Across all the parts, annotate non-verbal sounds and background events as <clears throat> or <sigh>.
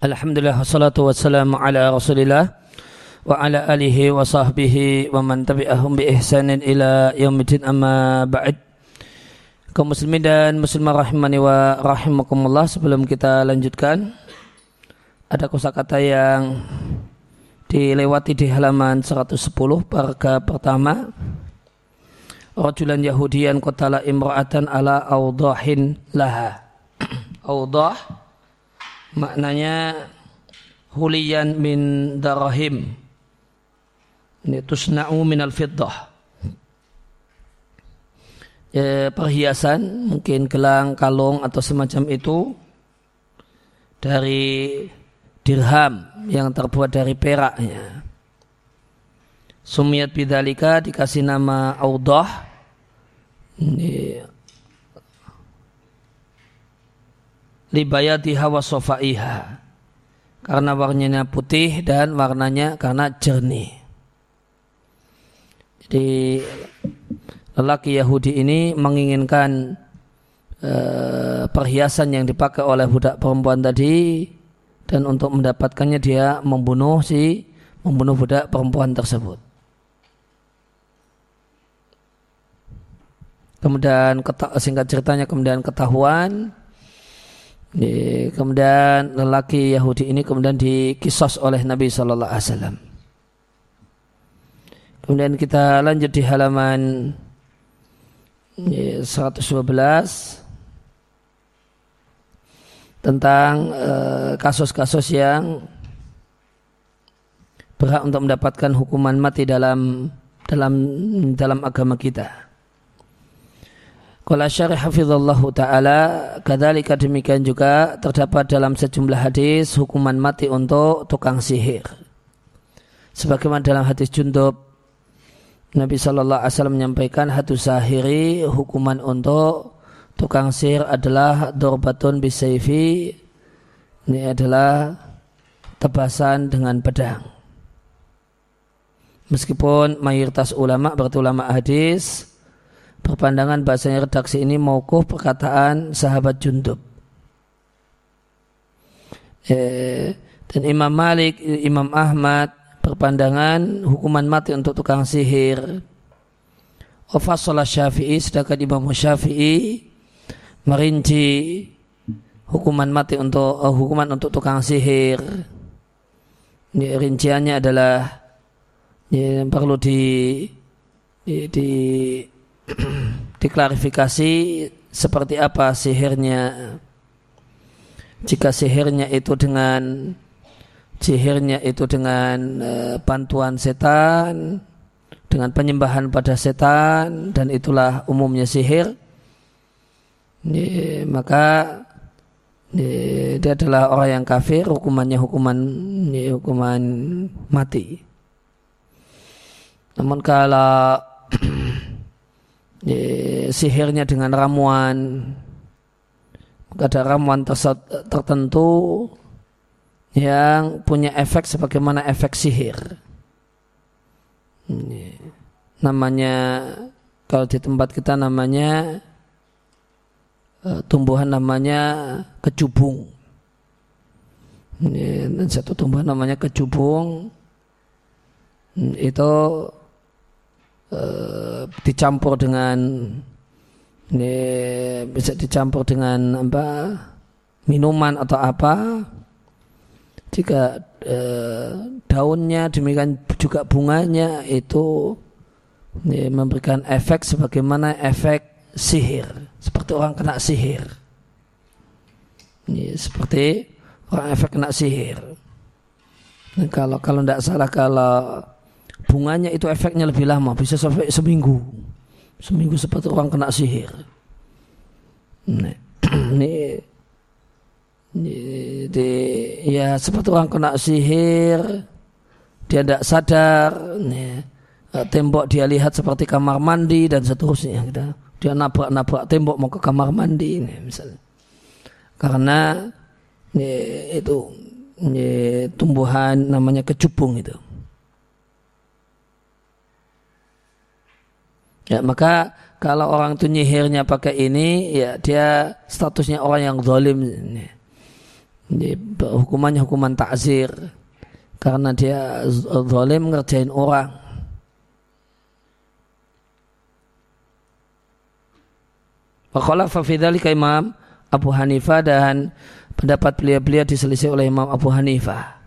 Alhamdulillah wassalatu wassalamu ala rasulillah wa ala alihi wa sahbihi wa man tabi'ahum bi ihsanin ila yaumidin amma ba'd. Kaum muslimin dan muslimah rahimani wa rahimakumullah sebelum kita lanjutkan ada kosakata yang dilewati di halaman 110 paragraf pertama. Rajulan Yahudian kotala imra'atan ala awdahin laha. <clears throat> Awdah maknanya huliyan min darahim. Ini tusna'u al fiddah. Ya, perhiasan mungkin gelang kalung atau semacam itu dari dirham yang terbuat dari perak ya. Sumiyat bidalika dikasih nama audah. Ini libayatiha wa sofaiha karena warnanya putih dan warnanya karena jernih. Jadi lelaki Yahudi ini menginginkan uh, perhiasan yang dipakai oleh budak perempuan tadi dan untuk mendapatkannya dia membunuh si membunuh budak perempuan tersebut. Kemudian singkat ceritanya kemudian ketahuan kemudian lelaki Yahudi ini kemudian dikisos oleh Nabi Shallallahu Alaihi Wasallam. Kemudian kita lanjut di halaman 112 tentang eh, kasus-kasus uh, yang berhak untuk mendapatkan hukuman mati dalam dalam dalam agama kita. Qala syarih hafizallahu ta'ala Kadhalika demikian juga terdapat dalam sejumlah hadis hukuman mati untuk tukang sihir. Sebagaimana dalam hadis Jundub Nabi Shallallahu Alaihi Wasallam menyampaikan hatu sahiri hukuman untuk tukang sihir adalah dorbatun bisayfi ini adalah tebasan dengan pedang. Meskipun mayoritas ulama berarti ulama hadis berpandangan bahasanya redaksi ini maukuh perkataan sahabat Jundub. Eh, dan Imam Malik, Imam Ahmad berpandangan hukuman mati untuk tukang sihir. Wafasolah Syafi'i, sedangkan Imam Syafi'i merinci hukuman mati untuk uh, hukuman untuk tukang sihir. Ini rinciannya adalah ini perlu di, di, di <clears throat> diklarifikasi seperti apa sihirnya. Jika sihirnya itu dengan sihirnya itu dengan e, bantuan setan dengan penyembahan pada setan dan itulah umumnya sihir ya, maka ya, dia adalah orang yang kafir hukumannya hukuman ya, hukuman mati. Namun kalau sihirnya dengan ramuan. Ada ramuan tertentu yang punya efek sebagaimana efek sihir. Namanya kalau di tempat kita namanya eh, tumbuhan namanya kecubung satu tumbuhan namanya kecubung itu Eh, dicampur dengan ini bisa dicampur dengan apa minuman atau apa. Jika e, daunnya demikian juga bunganya itu ini, memberikan efek sebagaimana efek sihir. Seperti orang kena sihir. Ini seperti orang efek kena sihir. Nah, kalau kalau tidak salah kalau bunganya itu efeknya lebih lama, bisa sampai seminggu. Seminggu seperti orang kena sihir. Ini, ini, ini, ya seperti orang kena sihir, dia tidak sadar, ini, eh, tembok dia lihat seperti kamar mandi dan seterusnya. Gitu. Dia nabrak-nabrak tembok mau ke kamar mandi ini misalnya. Karena ini, itu ini, tumbuhan namanya kecubung itu. Ya, maka kalau orang itu nyihirnya pakai ini, ya dia statusnya orang yang zalim. hukumannya hukuman takzir karena dia zalim ngerjain orang. Wakala fafidhalika Imam Abu Hanifah dan pendapat beliau-beliau diselisih oleh Imam Abu Hanifah.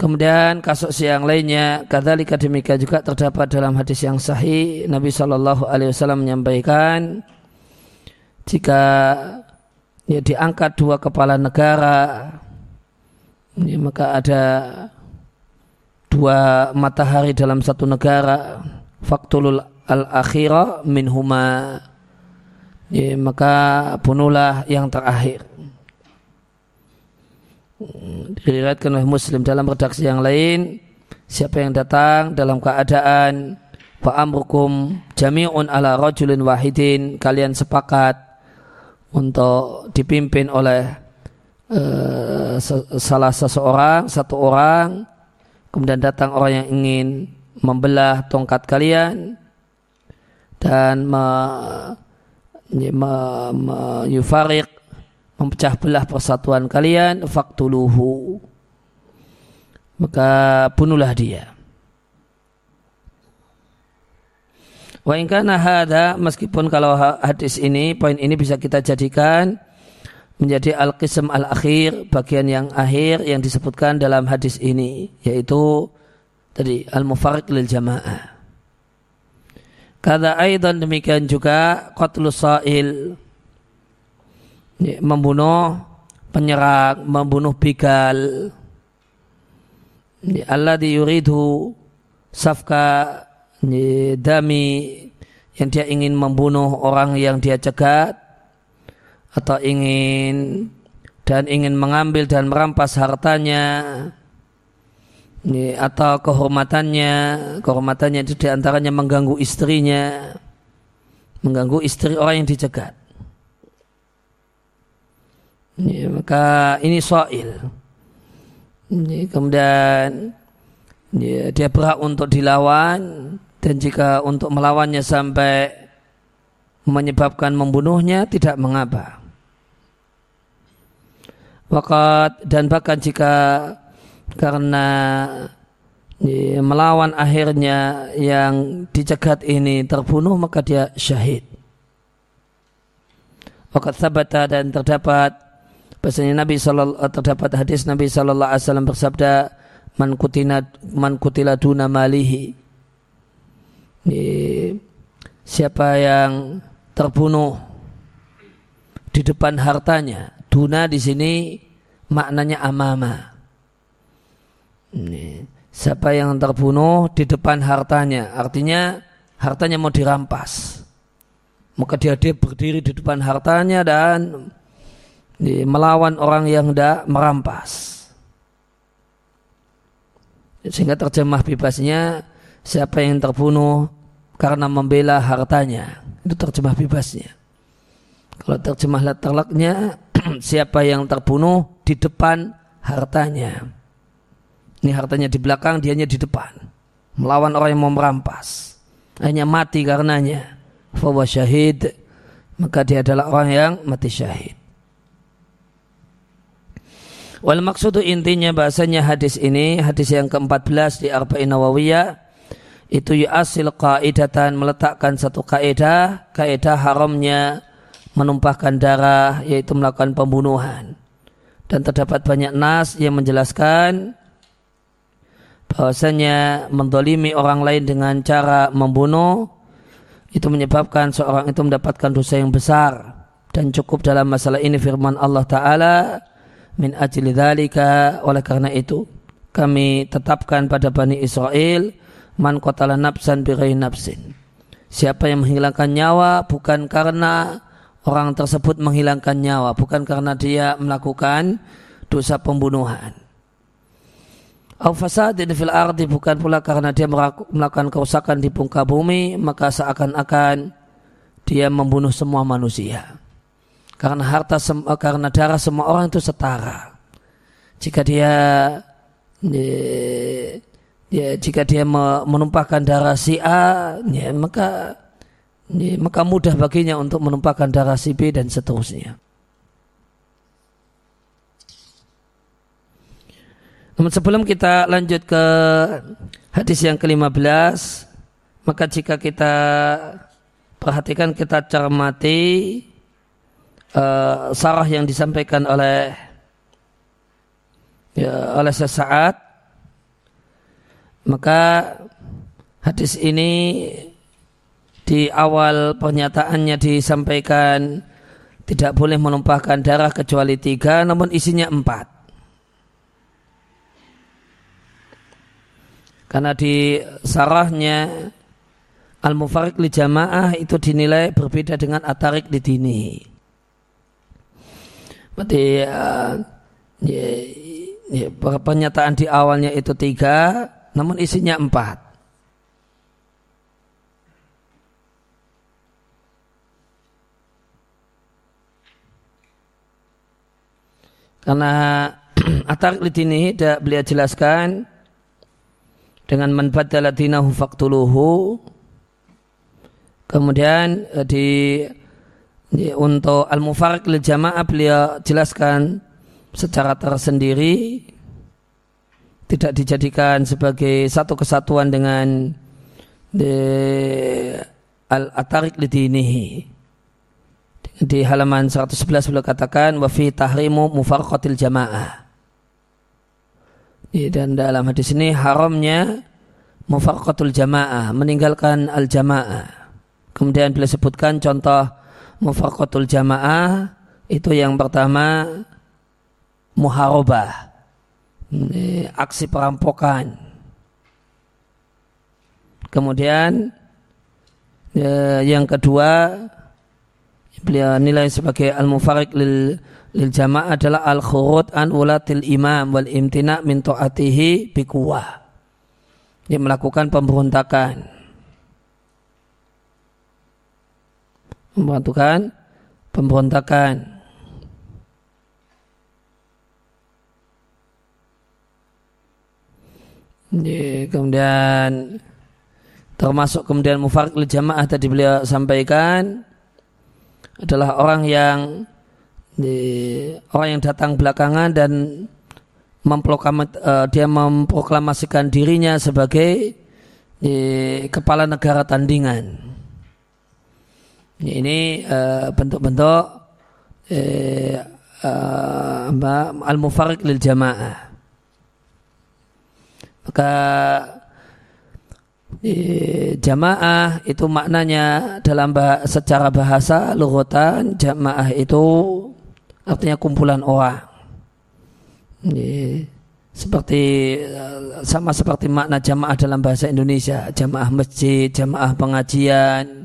Kemudian kasus yang lainnya, kadzalika demikian juga terdapat dalam hadis yang sahih. Nabi Shallallahu Alaihi Wasallam menyampaikan jika ya, diangkat dua kepala negara, ya, maka ada dua matahari dalam satu negara, faktulul al akhirah minhuma, ya, maka bunuhlah yang terakhir diriwayatkan oleh Muslim dalam redaksi yang lain siapa yang datang dalam keadaan fa amrukum jami'un ala rajulin wahidin kalian sepakat untuk dipimpin oleh uh, salah seseorang satu orang kemudian datang orang yang ingin membelah tongkat kalian dan me, me, me, yufarik memecah belah persatuan kalian faktuluhu. Maka bunuhlah dia. Wa in kana meskipun kalau hadis ini poin ini bisa kita jadikan menjadi al-qism al-akhir bagian yang akhir yang disebutkan dalam hadis ini yaitu tadi al-mufarriq lil jamaah. Kata aidan demikian juga qatlus sa'il membunuh penyerang, membunuh begal. Allah yuridu safka dami yang dia ingin membunuh orang yang dia cegat atau ingin dan ingin mengambil dan merampas hartanya atau kehormatannya kehormatannya itu di antaranya mengganggu istrinya mengganggu istri orang yang dicegat ya, maka ini soil ya, kemudian ya, dia berhak untuk dilawan dan jika untuk melawannya sampai menyebabkan membunuhnya tidak mengapa Wakat dan bahkan jika karena ya, melawan akhirnya yang dicegat ini terbunuh maka dia syahid. Wakat sabata dan terdapat Bahasanya Nabi sallallahu terdapat hadis Nabi sallallahu alaihi wasallam bersabda man kutina man kutila duna malihi. Siapa yang terbunuh di depan hartanya. Duna di sini maknanya amama. Siapa yang terbunuh di depan hartanya, artinya hartanya mau dirampas. Maka dia, dia berdiri di depan hartanya dan melawan orang yang tidak merampas. Sehingga terjemah bebasnya siapa yang terbunuh karena membela hartanya. Itu terjemah bebasnya. Kalau terjemah terlaknya <clears throat> siapa yang terbunuh di depan hartanya. Ini hartanya di belakang, dianya di depan. Melawan orang yang mau merampas. Hanya mati karenanya. Fawa syahid. Maka dia adalah orang yang mati syahid. Wal maksudu intinya bahasanya hadis ini, hadis yang ke-14 di Arba'in Nawawiyah, itu asil kaidatan meletakkan satu kaidah, kaidah haramnya menumpahkan darah yaitu melakukan pembunuhan. Dan terdapat banyak nas yang menjelaskan bahwasanya mendolimi orang lain dengan cara membunuh itu menyebabkan seorang itu mendapatkan dosa yang besar dan cukup dalam masalah ini firman Allah Ta'ala min ajli dhalika. Oleh karena itu kami tetapkan pada Bani Israel man qatala nafsan bighairi nafsin. Siapa yang menghilangkan nyawa bukan karena orang tersebut menghilangkan nyawa bukan karena dia melakukan dosa pembunuhan. Au fasadin fil ardi bukan pula karena dia melakukan kerusakan di muka bumi maka seakan-akan dia membunuh semua manusia. Karena harta eh, karena darah semua orang itu setara. Jika dia ya, jika dia menumpahkan darah si A, ya, maka ya, maka mudah baginya untuk menumpahkan darah si B dan seterusnya. Namun sebelum kita lanjut ke hadis yang ke-15, maka jika kita perhatikan kita cermati uh, sarah yang disampaikan oleh ya, oleh sesaat maka hadis ini di awal pernyataannya disampaikan tidak boleh menumpahkan darah kecuali tiga namun isinya empat. Karena di sarahnya al-mufarik li jamaah itu dinilai berbeda dengan atarik di dini berarti uh, ya, pernyataan di awalnya itu tiga namun isinya empat. Karena <clears throat> Atar ini beliau jelaskan dengan man badala dinahu faqtuluhu. Kemudian eh, di, di untuk al-mufarik lil jamaah beliau jelaskan secara tersendiri tidak dijadikan sebagai satu kesatuan dengan al-atarik lidinihi di halaman 111 beliau katakan wa fi tahrimu mufarqatil jamaah. Dan dalam hadis ini haramnya mufarqatul jamaah, meninggalkan al jamaah. Kemudian beliau sebutkan contoh mufarqatul jamaah itu yang pertama muharabah. Aksi perampokan. Kemudian ya, yang kedua beliau nilai sebagai al-mufarik lil, lil jamaah adalah al-khurud an ulatil imam wal imtina min ta'atihi bikuwah. Dia melakukan pemberontakan. Membantukan pemberontakan. kemudian termasuk kemudian mufarik lil jamaah tadi beliau sampaikan adalah orang yang orang yang datang belakangan dan uh, dia memproklamasikan dirinya sebagai kepala negara tandingan. Ini uh, bentuk-bentuk uh, uh, al-mufarik lil jamaah. Maka jamaah itu maknanya dalam bah secara bahasa lughatan jamaah itu artinya kumpulan orang. Seperti sama seperti makna jamaah dalam bahasa Indonesia, jamaah masjid, jamaah pengajian,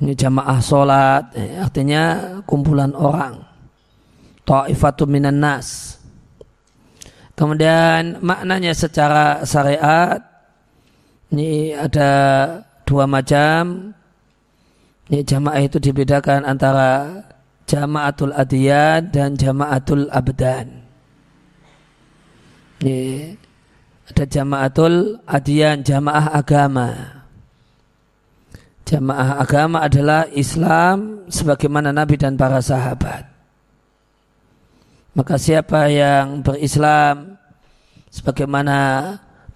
jamaah solat, artinya kumpulan orang. Ta'ifatu minan nas. Kemudian maknanya secara syariat ini ada dua macam. Ini jamaah itu dibedakan antara jamaatul adiyan dan jamaatul abdan. Ini ada jamaatul adiyan, jamaah agama. Jamaah agama adalah Islam sebagaimana Nabi dan para sahabat. Maka siapa yang berislam sebagaimana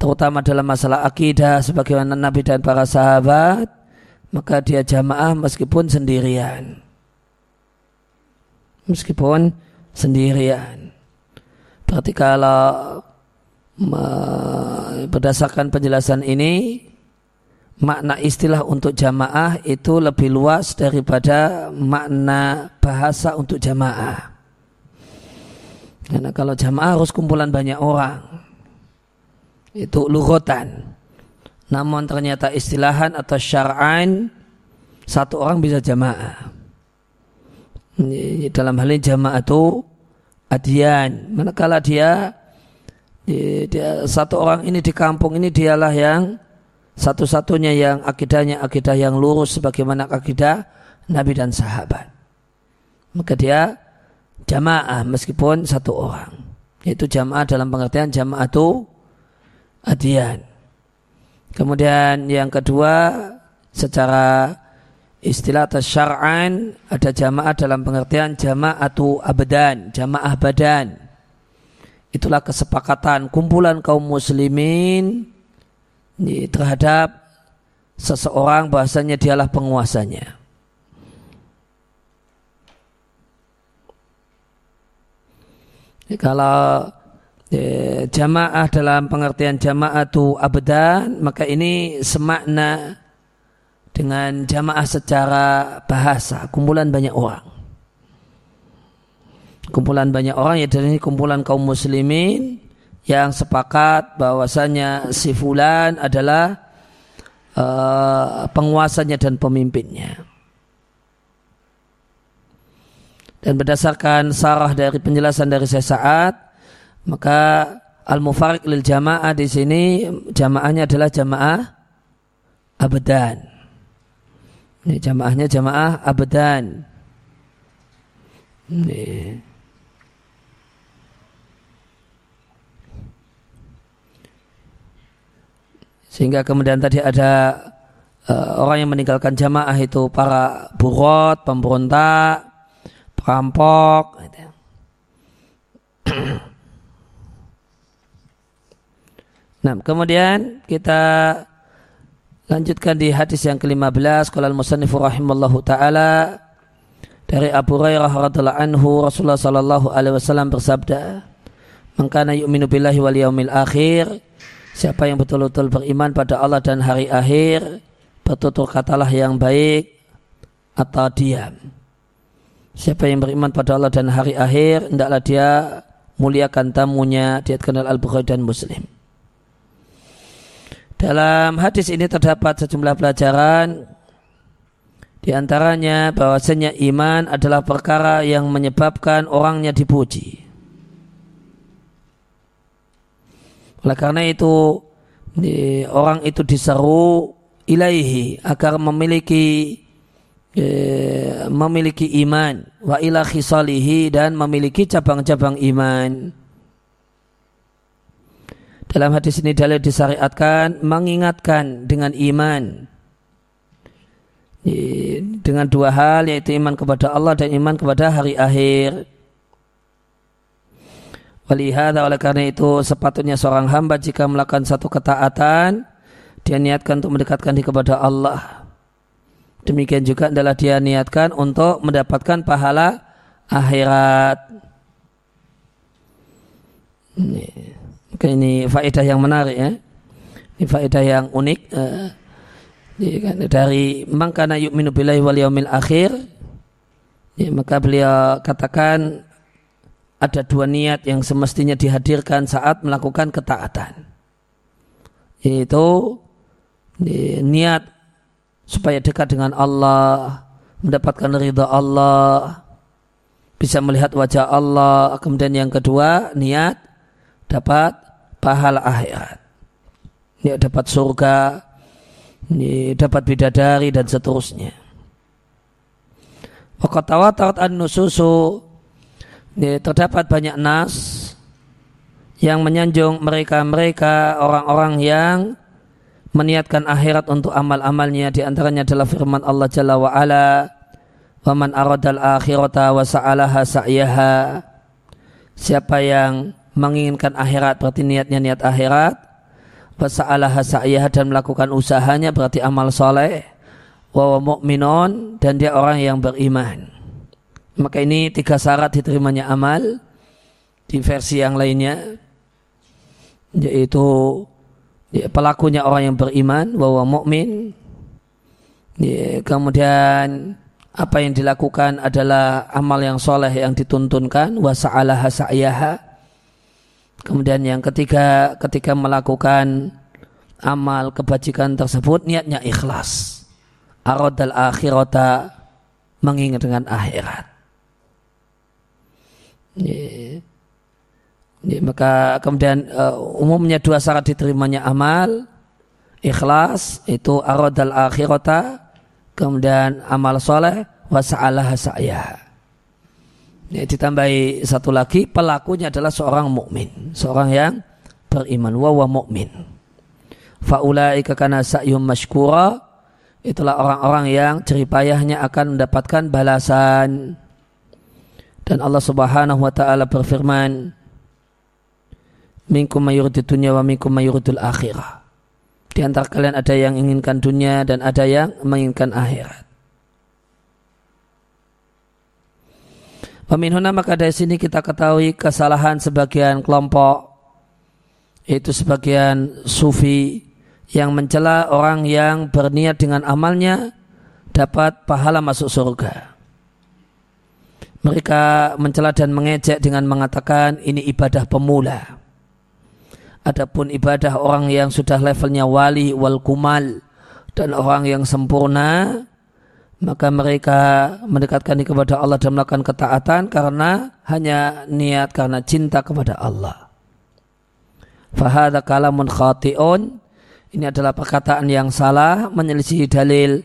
terutama dalam masalah akidah sebagaimana Nabi dan para sahabat maka dia jamaah meskipun sendirian meskipun sendirian berarti kalau berdasarkan penjelasan ini makna istilah untuk jamaah itu lebih luas daripada makna bahasa untuk jamaah karena kalau jamaah harus kumpulan banyak orang itu lugotan. Namun ternyata istilahan atau syar'an satu orang bisa jamaah. Dalam hal ini jamaah itu adian. Manakala dia, dia satu orang ini di kampung ini dialah yang satu-satunya yang akidahnya akidah yang lurus sebagaimana akidah Nabi dan sahabat. Maka dia jamaah meskipun satu orang. Itu jamaah dalam pengertian jamaah itu adian. Kemudian yang kedua secara istilah syar'an ada jamaah dalam pengertian jamaatu abdan, jamaah badan. itulah kesepakatan kumpulan kaum muslimin terhadap seseorang bahasanya dialah penguasanya. Kalau ya, jamaah dalam pengertian jamaah itu abadan, maka ini semakna dengan jamaah secara bahasa, kumpulan banyak orang. Kumpulan banyak orang ya dari kumpulan kaum muslimin yang sepakat bahwasanya si fulan adalah uh, penguasanya dan pemimpinnya. Dan berdasarkan sarah dari penjelasan dari saya saat, maka al-mufarik lil jamaah di sini jamaahnya adalah jamaah abadan. Ini jamaahnya jamaah abadan. Ini. Sehingga kemudian tadi ada uh, orang yang meninggalkan jamaah itu para burot, pemberontak, perampok. Gitu. <clears throat> nah, kemudian kita lanjutkan di hadis yang ke-15 qala al-musannifu rahimallahu taala dari Abu Hurairah radhiyallahu anhu Rasulullah sallallahu alaihi wasallam bersabda "Man kana yu'minu billahi wal yaumil akhir siapa yang betul-betul beriman pada Allah dan hari akhir bertutur katalah yang baik atau diam Siapa yang beriman pada Allah dan hari akhir, hendaklah dia muliakan tamunya, dia kenal Al-Bukhari dan Muslim. Dalam hadis ini terdapat sejumlah pelajaran di antaranya bahwasanya iman adalah perkara yang menyebabkan orangnya dipuji. Oleh karena itu orang itu diseru ilaihi agar memiliki e, memiliki iman wa ila khisalihi dan memiliki cabang-cabang iman. Dalam hadis ini dalil disyariatkan mengingatkan dengan iman e, dengan dua hal yaitu iman kepada Allah dan iman kepada hari akhir. Walihada oleh karena itu sepatutnya seorang hamba jika melakukan satu ketaatan dia niatkan untuk mendekatkan diri kepada Allah Demikian juga adalah dia niatkan untuk mendapatkan pahala akhirat. Ini, ini faedah yang menarik ya. Ini faedah yang unik. Uh, dari mangkana yu'minu billahi wal yaumil akhir ya, maka beliau katakan ada dua niat yang semestinya dihadirkan saat melakukan ketaatan yaitu niat supaya dekat dengan Allah, mendapatkan ridha Allah, bisa melihat wajah Allah. Kemudian yang kedua, niat dapat pahala akhirat. Niat dapat surga, niat dapat bidadari dan seterusnya. Wakatawatat an-nususu terdapat banyak nas yang menyanjung mereka-mereka orang-orang yang meniatkan akhirat untuk amal-amalnya. Di antaranya adalah firman Allah Jalla wa ala wa man aradal akhirata wa sa'alaha sa'yaha. Siapa yang menginginkan akhirat berarti niatnya niat akhirat. Wa sa'alaha sa'yaha dan melakukan usahanya berarti amal soleh. Wa mu'minun dan dia orang yang beriman maka ini tiga syarat diterimanya amal di versi yang lainnya yaitu ya, pelakunya orang yang beriman bahwa mukmin ya, kemudian apa yang dilakukan adalah amal yang soleh yang dituntunkan wasa'alaha sa'yaha. Kemudian yang ketiga ketika melakukan amal kebajikan tersebut niatnya ikhlas. Aradal akhirata mengingat dengan akhirat ya. Ya, maka kemudian uh, umumnya dua syarat diterimanya amal ikhlas itu aradal akhirata kemudian amal soleh wasa'alaha sa'ya. Ya, ditambahi satu lagi pelakunya adalah seorang mukmin seorang yang beriman wa wa mukmin. Faulaika kana sa'yum mashkura itulah orang-orang yang jeripayahnya akan mendapatkan balasan dan Allah Subhanahu wa taala berfirman minkum mayuridul dunya wa minkum mayuridul akhirah. Di antara kalian ada yang inginkan dunia dan ada yang menginginkan akhirat. Peminhuna maka dari sini kita ketahui kesalahan sebagian kelompok yaitu sebagian sufi yang mencela orang yang berniat dengan amalnya dapat pahala masuk surga. Mereka mencela dan mengejek dengan mengatakan ini ibadah pemula. Adapun ibadah orang yang sudah levelnya wali wal kumal dan orang yang sempurna maka mereka mendekatkan diri kepada Allah dan melakukan ketaatan karena hanya niat karena cinta kepada Allah. Fahada kalamun khati'un ini adalah perkataan yang salah menyelisih dalil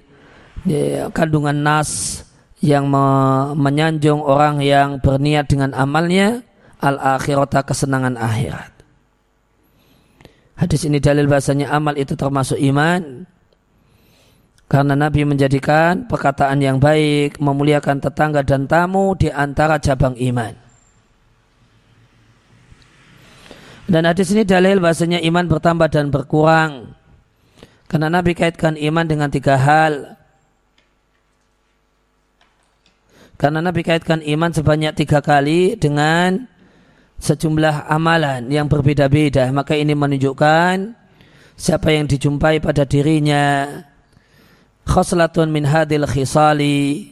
ya, kandungan nas yang me menyanjung orang yang berniat dengan amalnya al akhirata kesenangan akhirat. Hadis ini dalil bahasanya amal itu termasuk iman karena Nabi menjadikan perkataan yang baik, memuliakan tetangga dan tamu di antara cabang iman. Dan hadis ini dalil bahasanya iman bertambah dan berkurang. Karena Nabi kaitkan iman dengan tiga hal. Karena Nabi kaitkan iman sebanyak tiga kali dengan sejumlah amalan yang berbeda-beda. Maka ini menunjukkan siapa yang dijumpai pada dirinya. Khoslatun min hadil khisali.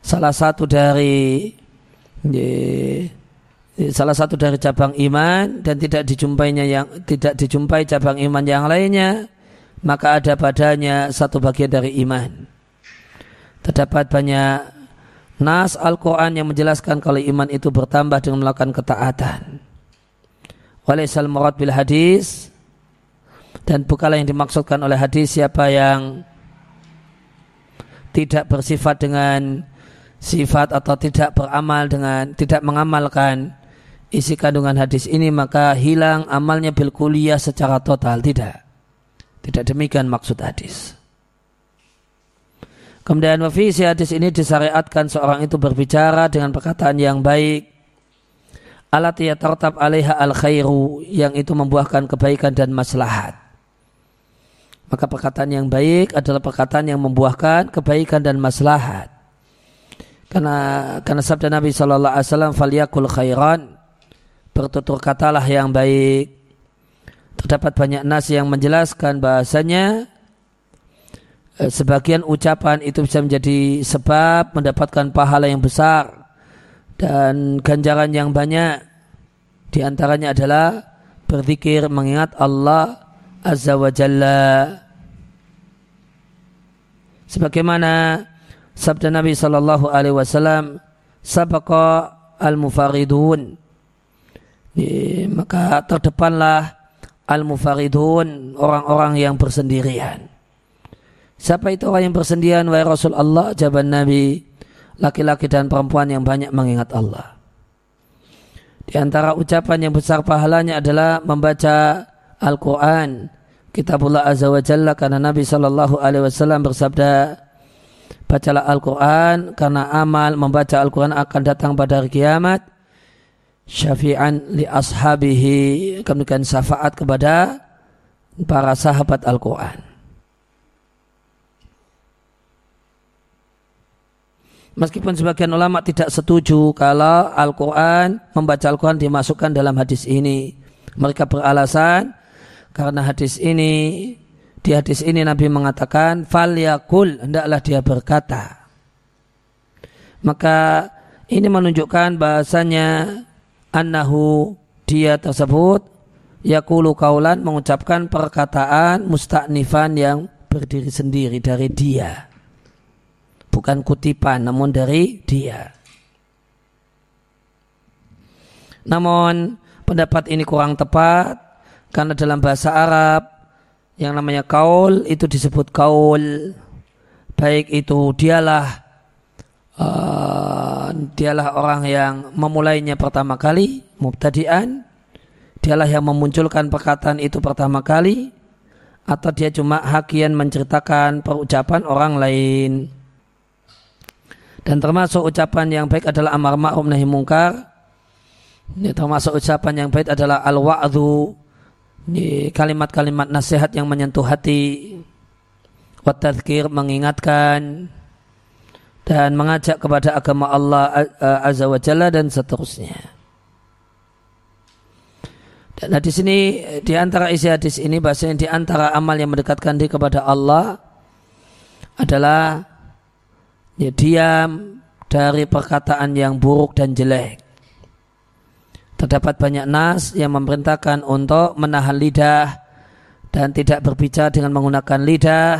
Salah satu dari salah satu dari cabang iman dan tidak dijumpainya yang tidak dijumpai cabang iman yang lainnya maka ada padanya satu bagian dari iman. Terdapat banyak nas Al-Quran yang menjelaskan kalau iman itu bertambah dengan melakukan ketaatan. Walaisal murad bil hadis. Dan bukanlah yang dimaksudkan oleh hadis siapa yang tidak bersifat dengan sifat atau tidak beramal dengan tidak mengamalkan isi kandungan hadis ini maka hilang amalnya bil kuliah secara total. Tidak. Tidak demikian maksud hadis kemudian wafisi hadis ini disyariatkan seorang itu berbicara dengan perkataan yang baik alat ya tertab alaiha al khairu yang itu membuahkan kebaikan dan maslahat maka perkataan yang baik adalah perkataan yang membuahkan kebaikan dan maslahat. Karena karena sabda Nabi Shallallahu Alaihi Wasallam faliyakul khairan bertutur katalah yang baik. Terdapat banyak nas yang menjelaskan bahasanya sebagian ucapan itu bisa menjadi sebab mendapatkan pahala yang besar dan ganjaran yang banyak. Di antaranya adalah berzikir mengingat Allah Azza wa Jalla. Sebagaimana sabda Nabi sallallahu alaihi wasallam sabaqa al-mufaridun. Maka terdepanlah al-mufaridun orang-orang yang bersendirian siapa itu orang yang bersendirian wahai Rasul Allah jawaban Nabi laki-laki dan perempuan yang banyak mengingat Allah. Di antara ucapan yang besar pahalanya adalah membaca Al-Quran. Kitabullah azza wa jalla karena Nabi sallallahu alaihi wasallam bersabda bacalah Al-Qur'an karena amal membaca Al-Qur'an akan datang pada hari kiamat. Syafi'an li ashabihi kemudian syafaat kepada para sahabat Al-Qur'an Meskipun sebagian ulama tidak setuju kalau Al-Quran, membaca Al-Quran dimasukkan dalam hadis ini. Mereka beralasan karena hadis ini di hadis ini Nabi mengatakan fal yakul hendaklah dia berkata. Maka ini menunjukkan bahasanya annahu dia tersebut yakulu kaulan mengucapkan perkataan mustaknifan yang berdiri sendiri dari dia. Bukan kutipan namun dari dia. Namun pendapat ini kurang tepat karena dalam bahasa Arab yang namanya kaul itu disebut kaul. Baik itu dialah uh, dialah orang yang memulainya pertama kali, mubtadi'an. Dialah yang memunculkan perkataan itu pertama kali atau dia cuma hakian menceritakan perucapan orang lain. Dan termasuk ucapan yang baik adalah amar ma'ruf nahi mungkar Ini termasuk ucapan yang baik adalah al-wa'dhu. Kalimat-kalimat nasihat yang menyentuh hati. Watadhkir mengingatkan dan mengajak kepada agama Allah Azza wa Jalla dan seterusnya. Dan di sini di antara isi hadis ini bahasanya di antara amal yang mendekatkan diri kepada Allah adalah ya, diam dari perkataan yang buruk dan jelek. Terdapat banyak nas yang memerintahkan untuk menahan lidah dan tidak berbicara dengan menggunakan lidah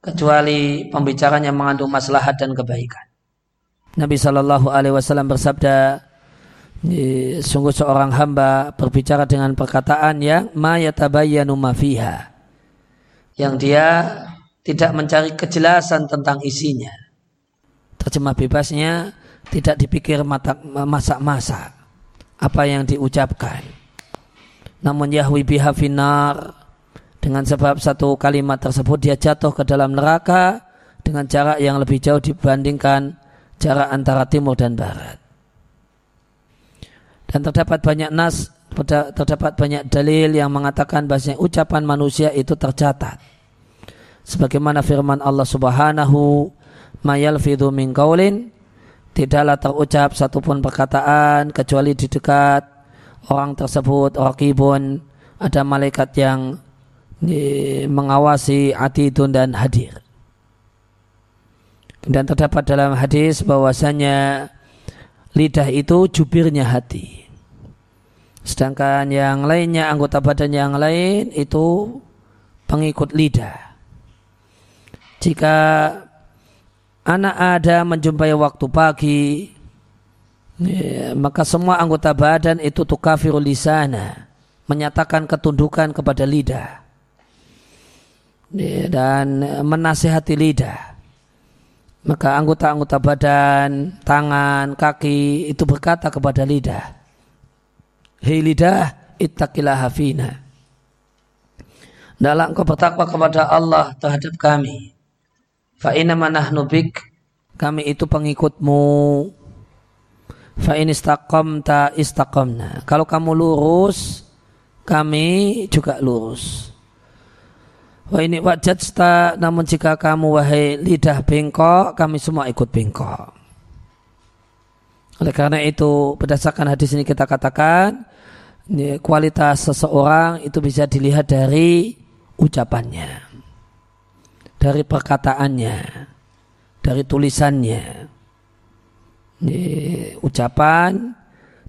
kecuali pembicaraan yang mengandung maslahat dan kebaikan. Nabi Shallallahu Alaihi Wasallam bersabda, sungguh seorang hamba berbicara dengan perkataan yang ma yatabayyanu ma fiha. Yang dia tidak mencari kejelasan tentang isinya. Terjemah bebasnya tidak dipikir masak-masak apa yang diucapkan. Namun Yahwi biha finar dengan sebab satu kalimat tersebut dia jatuh ke dalam neraka dengan jarak yang lebih jauh dibandingkan jarak antara timur dan barat. Dan terdapat banyak nas, terdapat banyak dalil yang mengatakan bahasanya ucapan manusia itu tercatat. Sebagaimana firman Allah Subhanahu mayal min qaulin tidaklah terucap satupun perkataan kecuali di dekat orang tersebut. Raqibun ada malaikat yang mengawasi atidun dan hadir. Dan terdapat dalam hadis bahwasanya lidah itu jubirnya hati. Sedangkan yang lainnya anggota badan yang lain itu pengikut lidah. Jika anak ada menjumpai waktu pagi ya, maka semua anggota badan itu tukafirul lisana menyatakan ketundukan kepada lidah ya, dan menasihati lidah maka anggota-anggota badan, tangan, kaki itu berkata kepada lidah Hei lidah, ittaqilah hafina. Dalam engkau bertakwa kepada Allah terhadap kami. Fa nahnu bik kami itu pengikutmu. Fa in istaqamta istaqamna. Kalau kamu lurus, kami juga lurus. Wa ini wajadsta namun jika kamu wahai lidah bengkok, kami semua ikut bengkok. Oleh karena itu berdasarkan hadis ini kita katakan kualitas seseorang itu bisa dilihat dari ucapannya dari perkataannya, dari tulisannya. Ini, ucapan,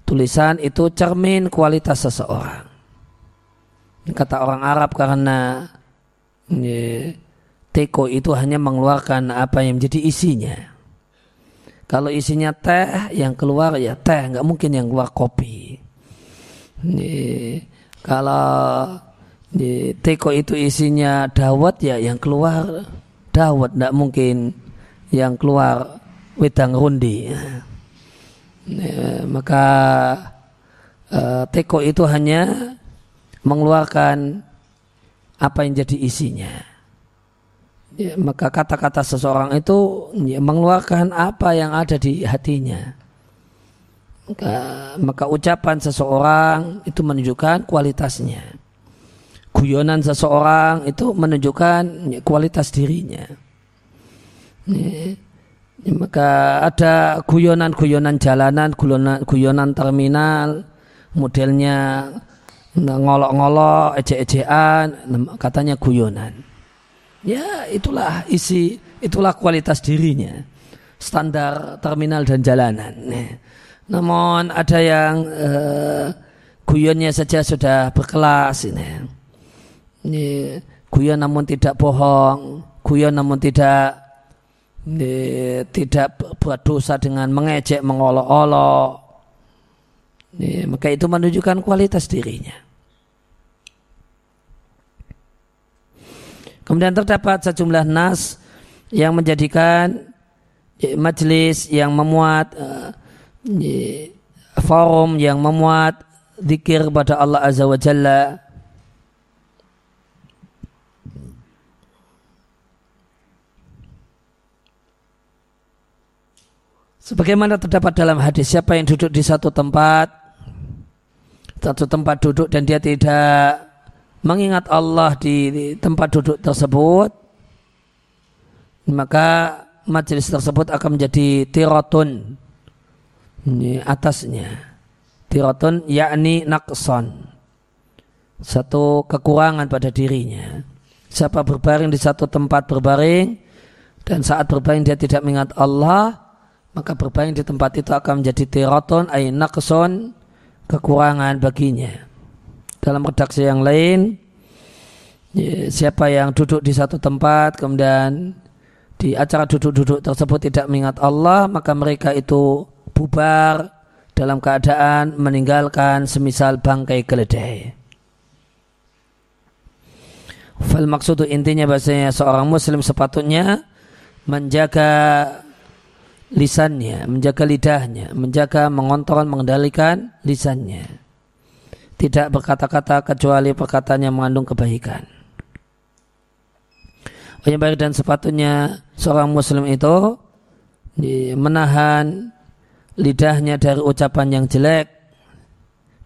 tulisan itu cermin kualitas seseorang. Kata orang Arab karena ini, teko itu hanya mengeluarkan apa yang menjadi isinya. Kalau isinya teh, yang keluar ya teh, nggak mungkin yang keluar kopi. Ini, kalau di teko itu isinya dawat ya yang keluar. Dawat tidak mungkin yang keluar wedang rundi. Ya, maka uh, teko itu hanya mengeluarkan apa yang jadi isinya. Ya, maka kata-kata seseorang itu ya, mengeluarkan apa yang ada di hatinya. Maka, maka ucapan seseorang itu menunjukkan kualitasnya guyonan seseorang itu menunjukkan kualitas dirinya. Ya, maka ada guyonan-guyonan jalanan, guyonan, terminal, modelnya ngolok-ngolok, ejek-ejekan, katanya guyonan. Ya itulah isi, itulah kualitas dirinya. Standar terminal dan jalanan. Namun ada yang uh, guyonnya saja sudah berkelas ini ini guyon namun tidak bohong, guyon namun tidak ini, tidak buat dosa dengan mengejek, mengolok-olok. Maka itu menunjukkan kualitas dirinya. Kemudian terdapat sejumlah nas yang menjadikan majelis yang memuat uh, forum yang memuat zikir kepada Allah Azza wa Jalla Sebagaimana terdapat dalam hadis siapa yang duduk di satu tempat satu tempat duduk dan dia tidak mengingat Allah di tempat duduk tersebut maka majelis tersebut akan menjadi tirotun ini atasnya. Tirotun yakni nakson satu kekurangan pada dirinya. Siapa berbaring di satu tempat berbaring dan saat berbaring dia tidak mengingat Allah maka berbaring di tempat itu akan menjadi tirotun ay nakson kekurangan baginya dalam redaksi yang lain siapa yang duduk di satu tempat kemudian di acara duduk-duduk tersebut tidak mengingat Allah maka mereka itu bubar dalam keadaan meninggalkan semisal bangkai keledai. Fal maksud intinya bahasanya seorang muslim sepatutnya menjaga lisannya, menjaga lidahnya, menjaga mengontrol, mengendalikan lisannya tidak berkata-kata kecuali perkataan yang mengandung kebaikan. Yang baik dan sepatutnya seorang muslim itu menahan lidahnya dari ucapan yang jelek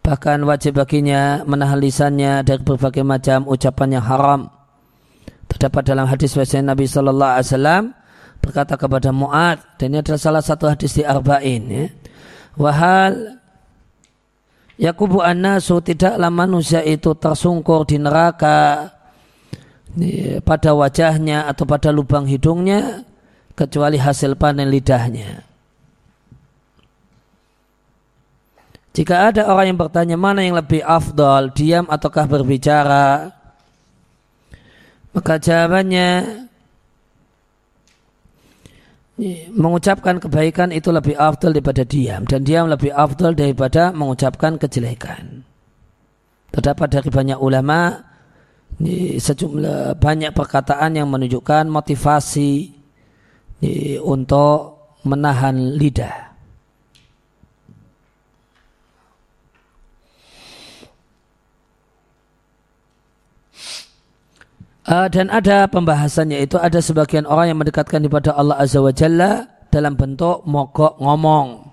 bahkan wajib baginya menahan lisannya dari berbagai macam ucapan yang haram terdapat dalam hadis wasiat Nabi Wasallam berkata kepada Muad dan ini adalah salah satu hadis di Arba'in ya. Wahal Yakubu annasu tidaklah manusia itu tersungkur di neraka pada wajahnya atau pada lubang hidungnya kecuali hasil panen lidahnya. Jika ada orang yang bertanya mana yang lebih afdol, diam ataukah berbicara, maka jawabannya mengucapkan kebaikan itu lebih afdal daripada diam dan diam lebih afdal daripada mengucapkan kejelekan. Terdapat dari banyak ulama sejumlah banyak perkataan yang menunjukkan motivasi untuk menahan lidah. Uh, dan ada pembahasannya itu ada sebagian orang yang mendekatkan kepada Allah Azza wa Jalla dalam bentuk mogok ngomong.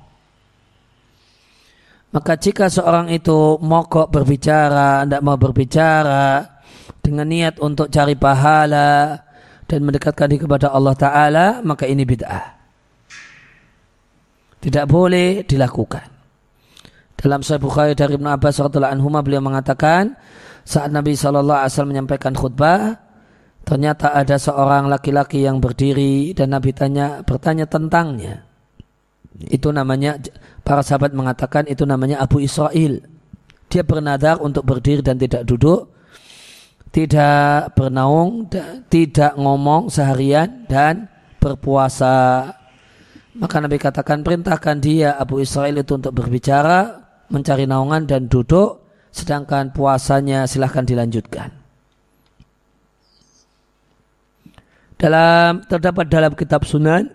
Maka jika seorang itu mogok berbicara, tidak mau berbicara dengan niat untuk cari pahala dan mendekatkan diri kepada Allah Ta'ala, maka ini bid'ah. Tidak boleh dilakukan. Dalam Sahih Bukhari dari Ibn Abbas radhiallahu anhu beliau mengatakan saat Nabi SAW menyampaikan khutbah, Ternyata ada seorang laki-laki yang berdiri dan Nabi tanya bertanya tentangnya. Itu namanya para sahabat mengatakan itu namanya Abu Israel. Dia bernadar untuk berdiri dan tidak duduk, tidak bernaung, tidak ngomong seharian dan berpuasa. Maka Nabi katakan perintahkan dia Abu Israel itu untuk berbicara, mencari naungan dan duduk, sedangkan puasanya silahkan dilanjutkan. Dalam terdapat dalam kitab Sunan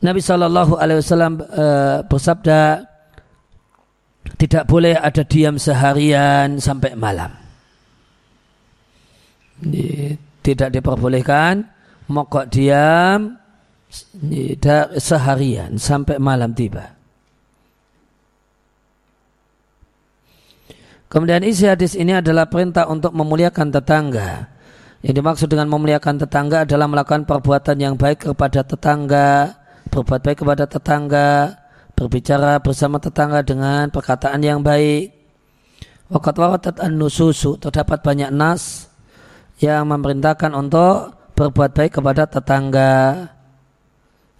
Nabi Shallallahu Alaihi Wasallam uh, bersabda tidak boleh ada diam seharian sampai malam. Tidak diperbolehkan mokok diam seharian sampai malam tiba. Kemudian isi hadis ini adalah perintah untuk memuliakan tetangga yang dimaksud dengan memuliakan tetangga adalah melakukan perbuatan yang baik kepada tetangga, berbuat baik kepada tetangga, berbicara bersama tetangga dengan perkataan yang baik. Wakat wakat an-nususu terdapat banyak nas yang memerintahkan untuk berbuat baik kepada tetangga.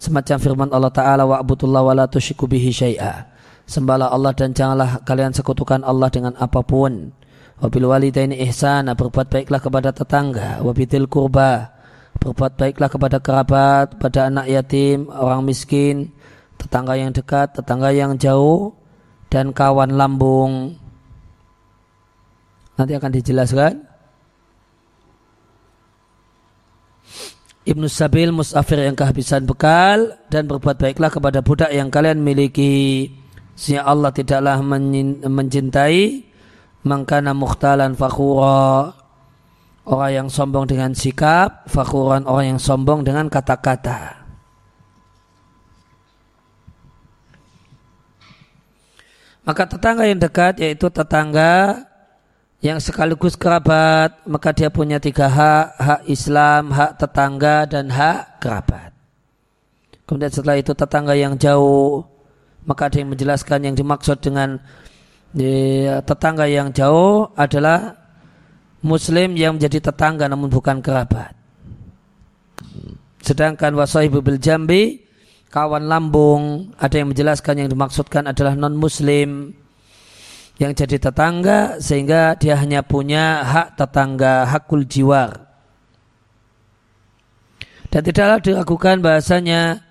Semacam firman Allah Ta'ala wa la tusyiku bihi syai'a. Sembahlah Allah dan janganlah kalian sekutukan Allah dengan apa pun. Wabil walidaini ihsana berbuat baiklah kepada tetangga. Wabitil kurba berbuat baiklah kepada kerabat, pada anak yatim, orang miskin, tetangga yang dekat, tetangga yang jauh, dan kawan lambung. Nanti akan dijelaskan. Ibnu Sabil musafir yang kehabisan bekal dan berbuat baiklah kepada budak yang kalian miliki. Sehingga Allah tidaklah mencintai mangkana mukhtalan fakhura orang yang sombong dengan sikap fakhuran orang yang sombong dengan kata-kata Maka tetangga yang dekat yaitu tetangga yang sekaligus kerabat, maka dia punya tiga hak, hak Islam, hak tetangga, dan hak kerabat. Kemudian setelah itu tetangga yang jauh, maka ada yang menjelaskan yang dimaksud dengan ya, tetangga yang jauh adalah muslim yang menjadi tetangga namun bukan kerabat. Sedangkan wasahibu bil jambi, kawan lambung, ada yang menjelaskan yang dimaksudkan adalah non muslim yang jadi tetangga sehingga dia hanya punya hak tetangga, hakul jiwar. Dan tidaklah diragukan bahasanya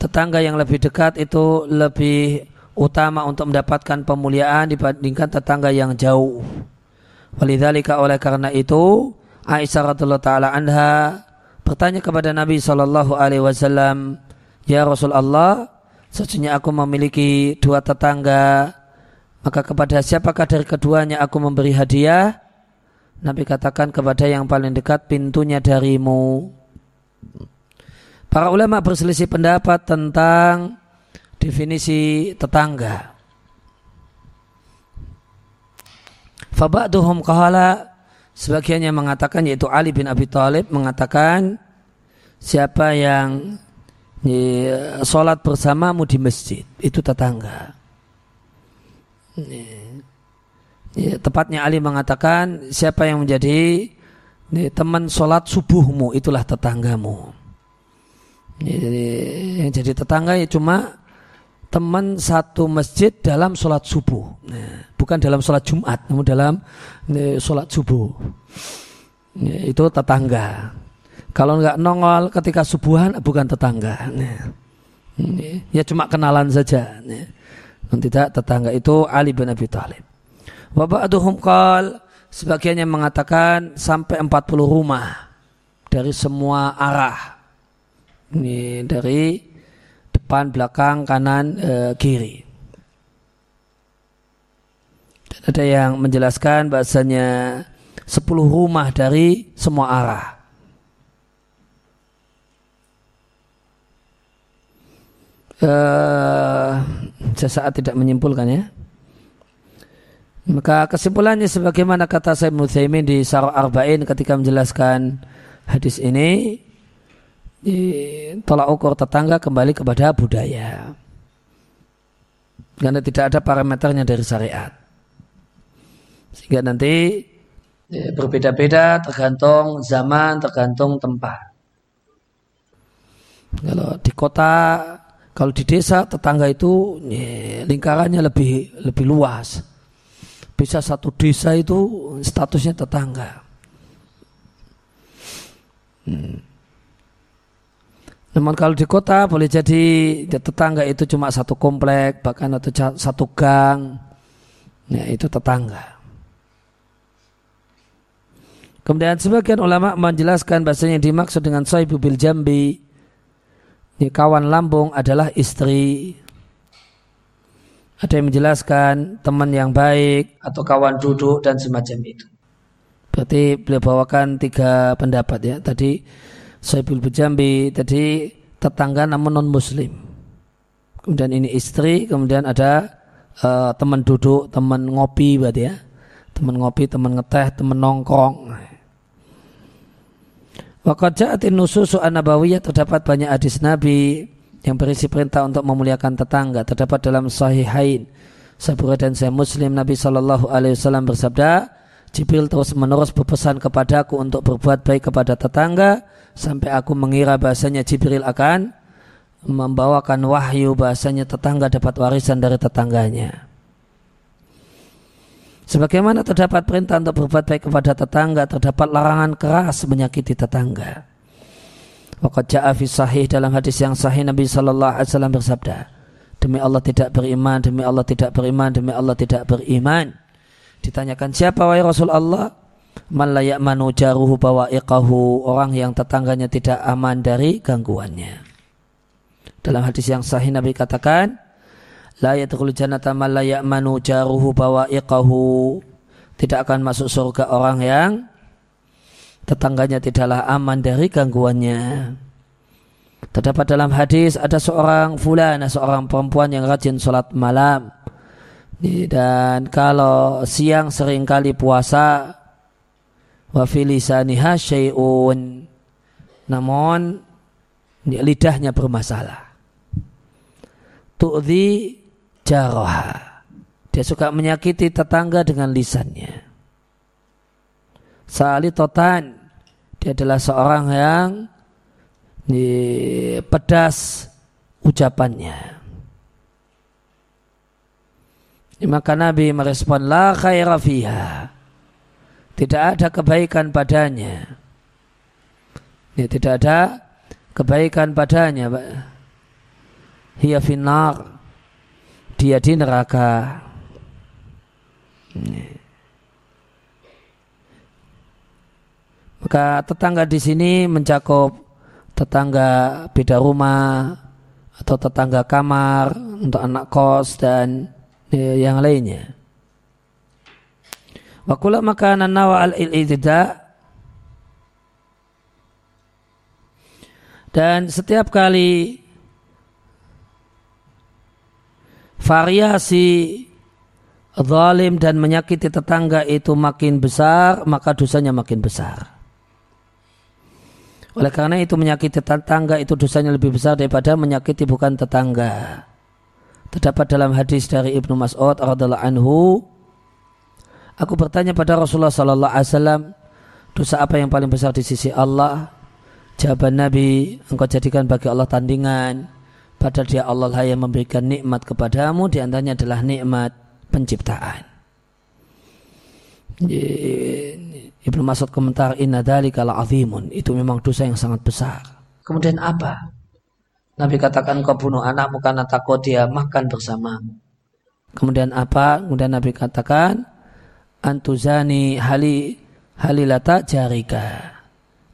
tetangga yang lebih dekat itu lebih utama untuk mendapatkan pemuliaan dibandingkan tetangga yang jauh. Walidzalika oleh karena itu Aisyah radhiallahu taala anha bertanya kepada Nabi sallallahu alaihi wasallam, "Ya Rasulullah, sesungguhnya aku memiliki dua tetangga maka kepada siapakah dari keduanya aku memberi hadiah? Nabi katakan kepada yang paling dekat pintunya darimu. Para ulama berselisih pendapat tentang definisi tetangga. Faba'duhum sebagian yang mengatakan yaitu Ali bin Abi Thalib mengatakan siapa yang ya, sholat bersamamu di masjid itu tetangga. Ya, tepatnya Ali mengatakan siapa yang menjadi teman sholat subuhmu itulah tetanggamu. Jadi, yang jadi tetangga ya cuma teman satu masjid dalam sholat subuh. Nah, bukan dalam sholat Jumat, namun dalam ya, sholat subuh. Ya, itu tetangga. Kalau nggak nongol ketika subuhan bukan tetangga. Nah, ya cuma kenalan saja. Nah, tidak tetangga itu Ali bin Abi Thalib. Wa ba'duhum qal sebagian yang mengatakan sampai 40 rumah dari semua arah. Ini dari depan, belakang, kanan, e, kiri. Dan ada yang menjelaskan bahasanya 10 rumah dari semua arah. uh, sesaat tidak menyimpulkan ya. Maka kesimpulannya sebagaimana kata saya Muthaimin di Sarah Arba'in ketika menjelaskan hadis ini tolak ukur tetangga kembali kepada budaya. Karena tidak ada parameternya dari syariat. Sehingga nanti ya, berbeda-beda tergantung zaman, tergantung tempat. Kalau di kota kalau di desa tetangga itu ya, lingkarannya lebih lebih luas. Bisa satu desa itu statusnya tetangga. Hmm. Namun kalau di kota boleh jadi tetangga itu cuma satu komplek bahkan atau satu gang. Ya, itu tetangga. Kemudian sebagian ulama menjelaskan bahasanya yang dimaksud dengan sahibu bil jambi ini kawan lambung adalah istri. Ada yang menjelaskan teman yang baik atau kawan duduk dan semacam itu. Berarti beliau bawakan tiga pendapat ya. Tadi Saibul Bujambi, tadi tetangga namun non muslim. Kemudian ini istri, kemudian ada uh, teman duduk, teman ngopi berarti ya. Teman ngopi, teman ngeteh, teman nongkrong. Waqad ja'atin nususu an-nabawiyah terdapat banyak hadis Nabi yang berisi perintah untuk memuliakan tetangga. Terdapat dalam sahihain. Sabura dan saya Muslim Nabi Shallallahu Alaihi Wasallam bersabda, Jibril terus menerus berpesan kepadaku untuk berbuat baik kepada tetangga sampai aku mengira bahasanya Jibril akan membawakan wahyu bahasanya tetangga dapat warisan dari tetangganya. Sebagaimana terdapat perintah untuk berbuat baik kepada tetangga, terdapat larangan keras menyakiti tetangga. Waqad ja'a fi sahih dalam hadis yang sahih Nabi sallallahu alaihi wasallam bersabda, demi Allah tidak beriman, demi Allah tidak beriman, demi Allah tidak beriman. Ditanyakan siapa wahai Rasul Allah? Man la ya'manu jaruhu bawa'iqahu, orang yang tetangganya tidak aman dari gangguannya. Dalam hadis yang sahih Nabi katakan, la yadkhulu jannata man la ya'manu jaruhu bawa'iqahu. Tidak akan masuk surga orang yang tetangganya tidaklah aman dari gangguannya. Terdapat dalam hadis ada seorang fulana seorang perempuan yang rajin sholat malam. Dan kalau siang sering kali puasa wa filisaniha syai'un namun lidahnya bermasalah. Tu'zi jaroha. Dia suka menyakiti tetangga dengan lisannya. Sali totan. Dia adalah seorang yang pedas ucapannya. Maka Nabi merespon la khaira fiha. Tidak ada kebaikan padanya. Ya, tidak ada kebaikan padanya. Hiya finnar. Dia di neraka. Maka tetangga di sini mencakup tetangga beda rumah atau tetangga kamar untuk anak kos dan ya, yang lainnya. Wa kula makanan nawa al dan setiap kali variasi zalim dan menyakiti tetangga itu makin besar, maka dosanya makin besar. Oleh karena itu menyakiti tetangga itu dosanya lebih besar daripada menyakiti bukan tetangga. Terdapat dalam hadis dari Ibnu Mas'ud radhiallahu anhu, aku bertanya pada Rasulullah sallallahu alaihi wasallam, dosa apa yang paling besar di sisi Allah? Jawaban Nabi, engkau jadikan bagi Allah tandingan, padahal dia Allah lah yang memberikan nikmat kepadamu, di antaranya adalah nikmat penciptaan. Ibnu Mas'ud komentar inna dzalika azimun. Itu memang dosa yang sangat besar. Kemudian apa? Nabi katakan kau bunuh anakmu karena takut dia makan bersamamu. Kemudian apa? Kemudian Nabi katakan antuzani hali halilata jarika.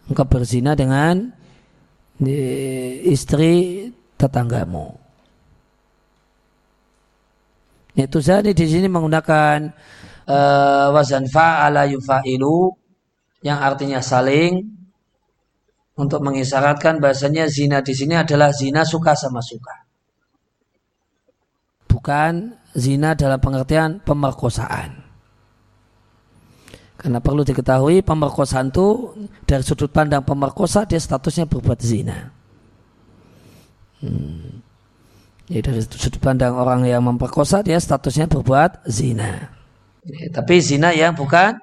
Engkau berzina dengan istri tetanggamu. Itu zani di sini menggunakan uh, wazan fa'ala yufa'ilu yang artinya saling untuk mengisyaratkan bahasanya zina di sini adalah zina suka sama suka. Bukan zina dalam pengertian pemerkosaan. Karena perlu diketahui pemerkosaan itu dari sudut pandang pemerkosa dia statusnya berbuat zina. Hmm. Jadi dari sudut pandang orang yang memperkosa dia statusnya berbuat zina. Tapi zina yang bukan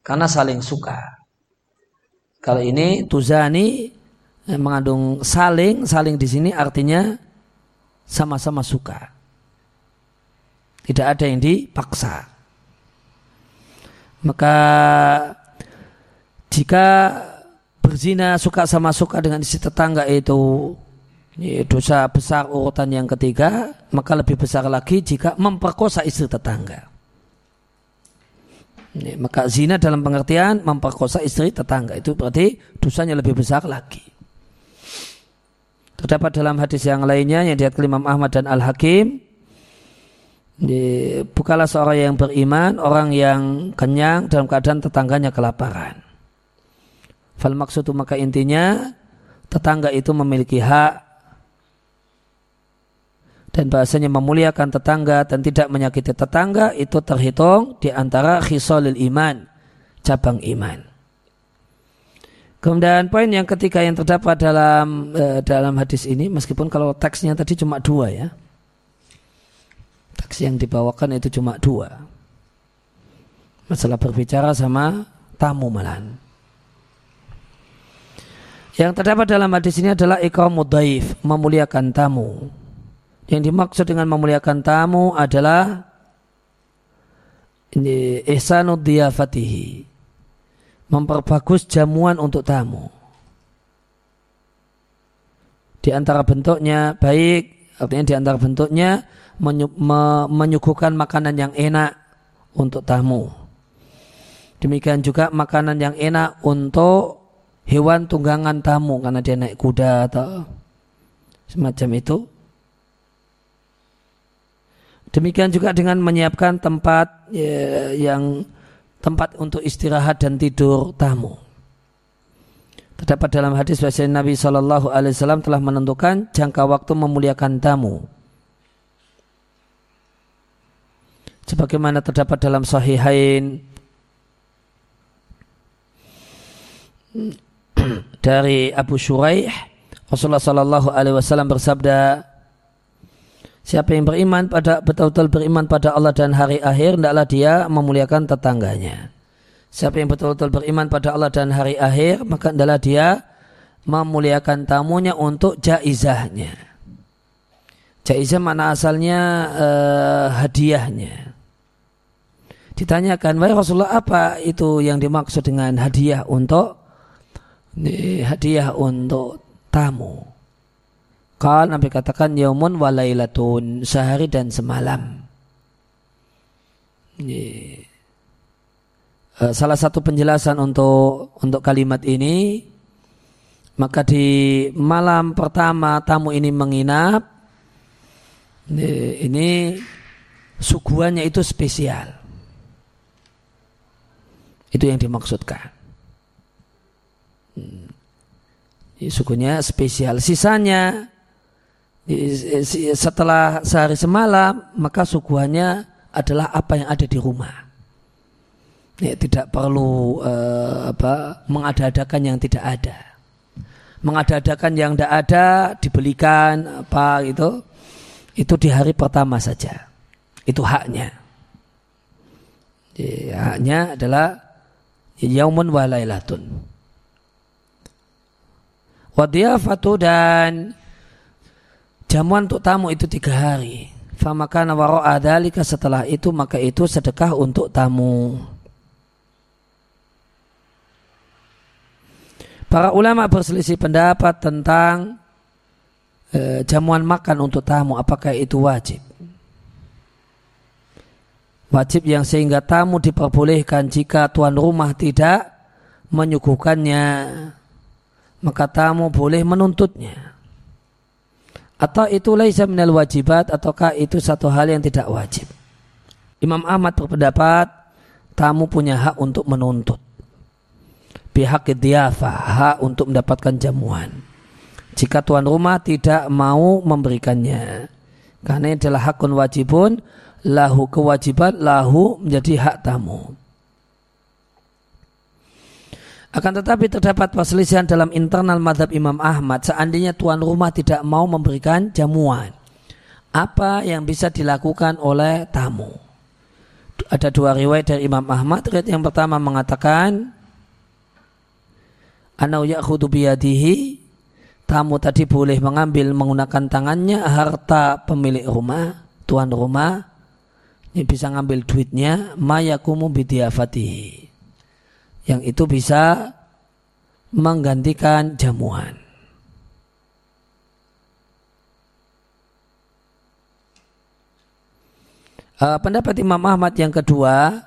karena saling suka. Kalau ini tuzani eh, mengandung saling, saling di sini artinya sama-sama suka. Tidak ada yang dipaksa. Maka jika berzina suka sama suka dengan isi tetangga itu dosa besar urutan yang ketiga, maka lebih besar lagi jika memperkosa istri tetangga. Ini, maka zina dalam pengertian memperkosa istri tetangga itu berarti dosanya lebih besar lagi. Terdapat dalam hadis yang lainnya yang diat Imam Ahmad dan Al Hakim. Bukalah seorang yang beriman, orang yang kenyang dalam keadaan tetangganya kelaparan. Fal maksudu maka intinya tetangga itu memiliki hak dan bahasanya memuliakan tetangga dan tidak menyakiti tetangga itu terhitung di antara khisalil iman, cabang iman. Kemudian poin yang ketiga yang terdapat dalam eh, dalam hadis ini, meskipun kalau teksnya tadi cuma dua ya, teks yang dibawakan itu cuma dua. Masalah berbicara sama tamu malahan. Yang terdapat dalam hadis ini adalah ikramud daif, memuliakan tamu. Yang dimaksud dengan memuliakan tamu adalah ini ihsanud diyafatihi. Memperbagus jamuan untuk tamu. Di antara bentuknya baik, artinya di antara bentuknya menyuguhkan makanan yang enak untuk tamu. Demikian juga makanan yang enak untuk hewan tunggangan tamu karena dia naik kuda atau semacam itu Demikian juga dengan menyiapkan tempat ya, yang tempat untuk istirahat dan tidur tamu. Terdapat dalam hadis bahasa Nabi Shallallahu Alaihi Wasallam telah menentukan jangka waktu memuliakan tamu. Sebagaimana terdapat dalam sahihain <clears throat> dari Abu Shuraih Rasulullah Shallallahu Alaihi Wasallam bersabda Siapa yang beriman pada betul-betul beriman pada Allah dan hari akhir, hendaklah dia memuliakan tetangganya. Siapa yang betul-betul beriman pada Allah dan hari akhir, maka hendaklah dia memuliakan tamunya untuk jaizahnya. Jaizah mana asalnya uh, hadiahnya. Ditanyakan, wahai Rasulullah apa itu yang dimaksud dengan hadiah untuk hadiah untuk tamu? Kal Nabi katakan yaumun walailatun sehari dan semalam. Eh, salah satu penjelasan untuk untuk kalimat ini maka di malam pertama tamu ini menginap ini suguhannya itu spesial. Itu yang dimaksudkan. Hmm. Sukunya spesial. Sisanya setelah sehari semalam maka suguhannya adalah apa yang ada di rumah. Ya, tidak perlu uh, apa mengada-adakan yang tidak ada. Mengada-adakan yang tidak ada dibelikan apa gitu itu di hari pertama saja. Itu haknya. Ya, haknya adalah yaumun walailatun. Wadiyafatu dan jamuan untuk tamu itu tiga hari. Famakana waro'a dalika setelah itu maka itu sedekah untuk tamu. Para ulama berselisih pendapat tentang e, jamuan makan untuk tamu apakah itu wajib. Wajib yang sehingga tamu diperbolehkan jika tuan rumah tidak menyuguhkannya maka tamu boleh menuntutnya atau itu laisa minal wajibat ataukah itu satu hal yang tidak wajib. Imam Ahmad berpendapat tamu punya hak untuk menuntut. Pihak diafah, hak untuk mendapatkan jamuan. Jika tuan rumah tidak mau memberikannya. Karena ini adalah hakun wajibun, lahu kewajiban, lahu menjadi hak tamu. Akan tetapi terdapat perselisihan dalam internal madhab Imam Ahmad seandainya tuan rumah tidak mau memberikan jamuan. Apa yang bisa dilakukan oleh tamu? Ada dua riwayat dari Imam Ahmad. Riwayat yang pertama mengatakan Anau ya'khudu biyadihi Tamu tadi boleh mengambil menggunakan tangannya harta pemilik rumah, tuan rumah. Ini bisa ngambil duitnya, mayakumu bidiyafatihi yang itu bisa menggantikan jamuan. Uh, pendapat Imam Ahmad yang kedua,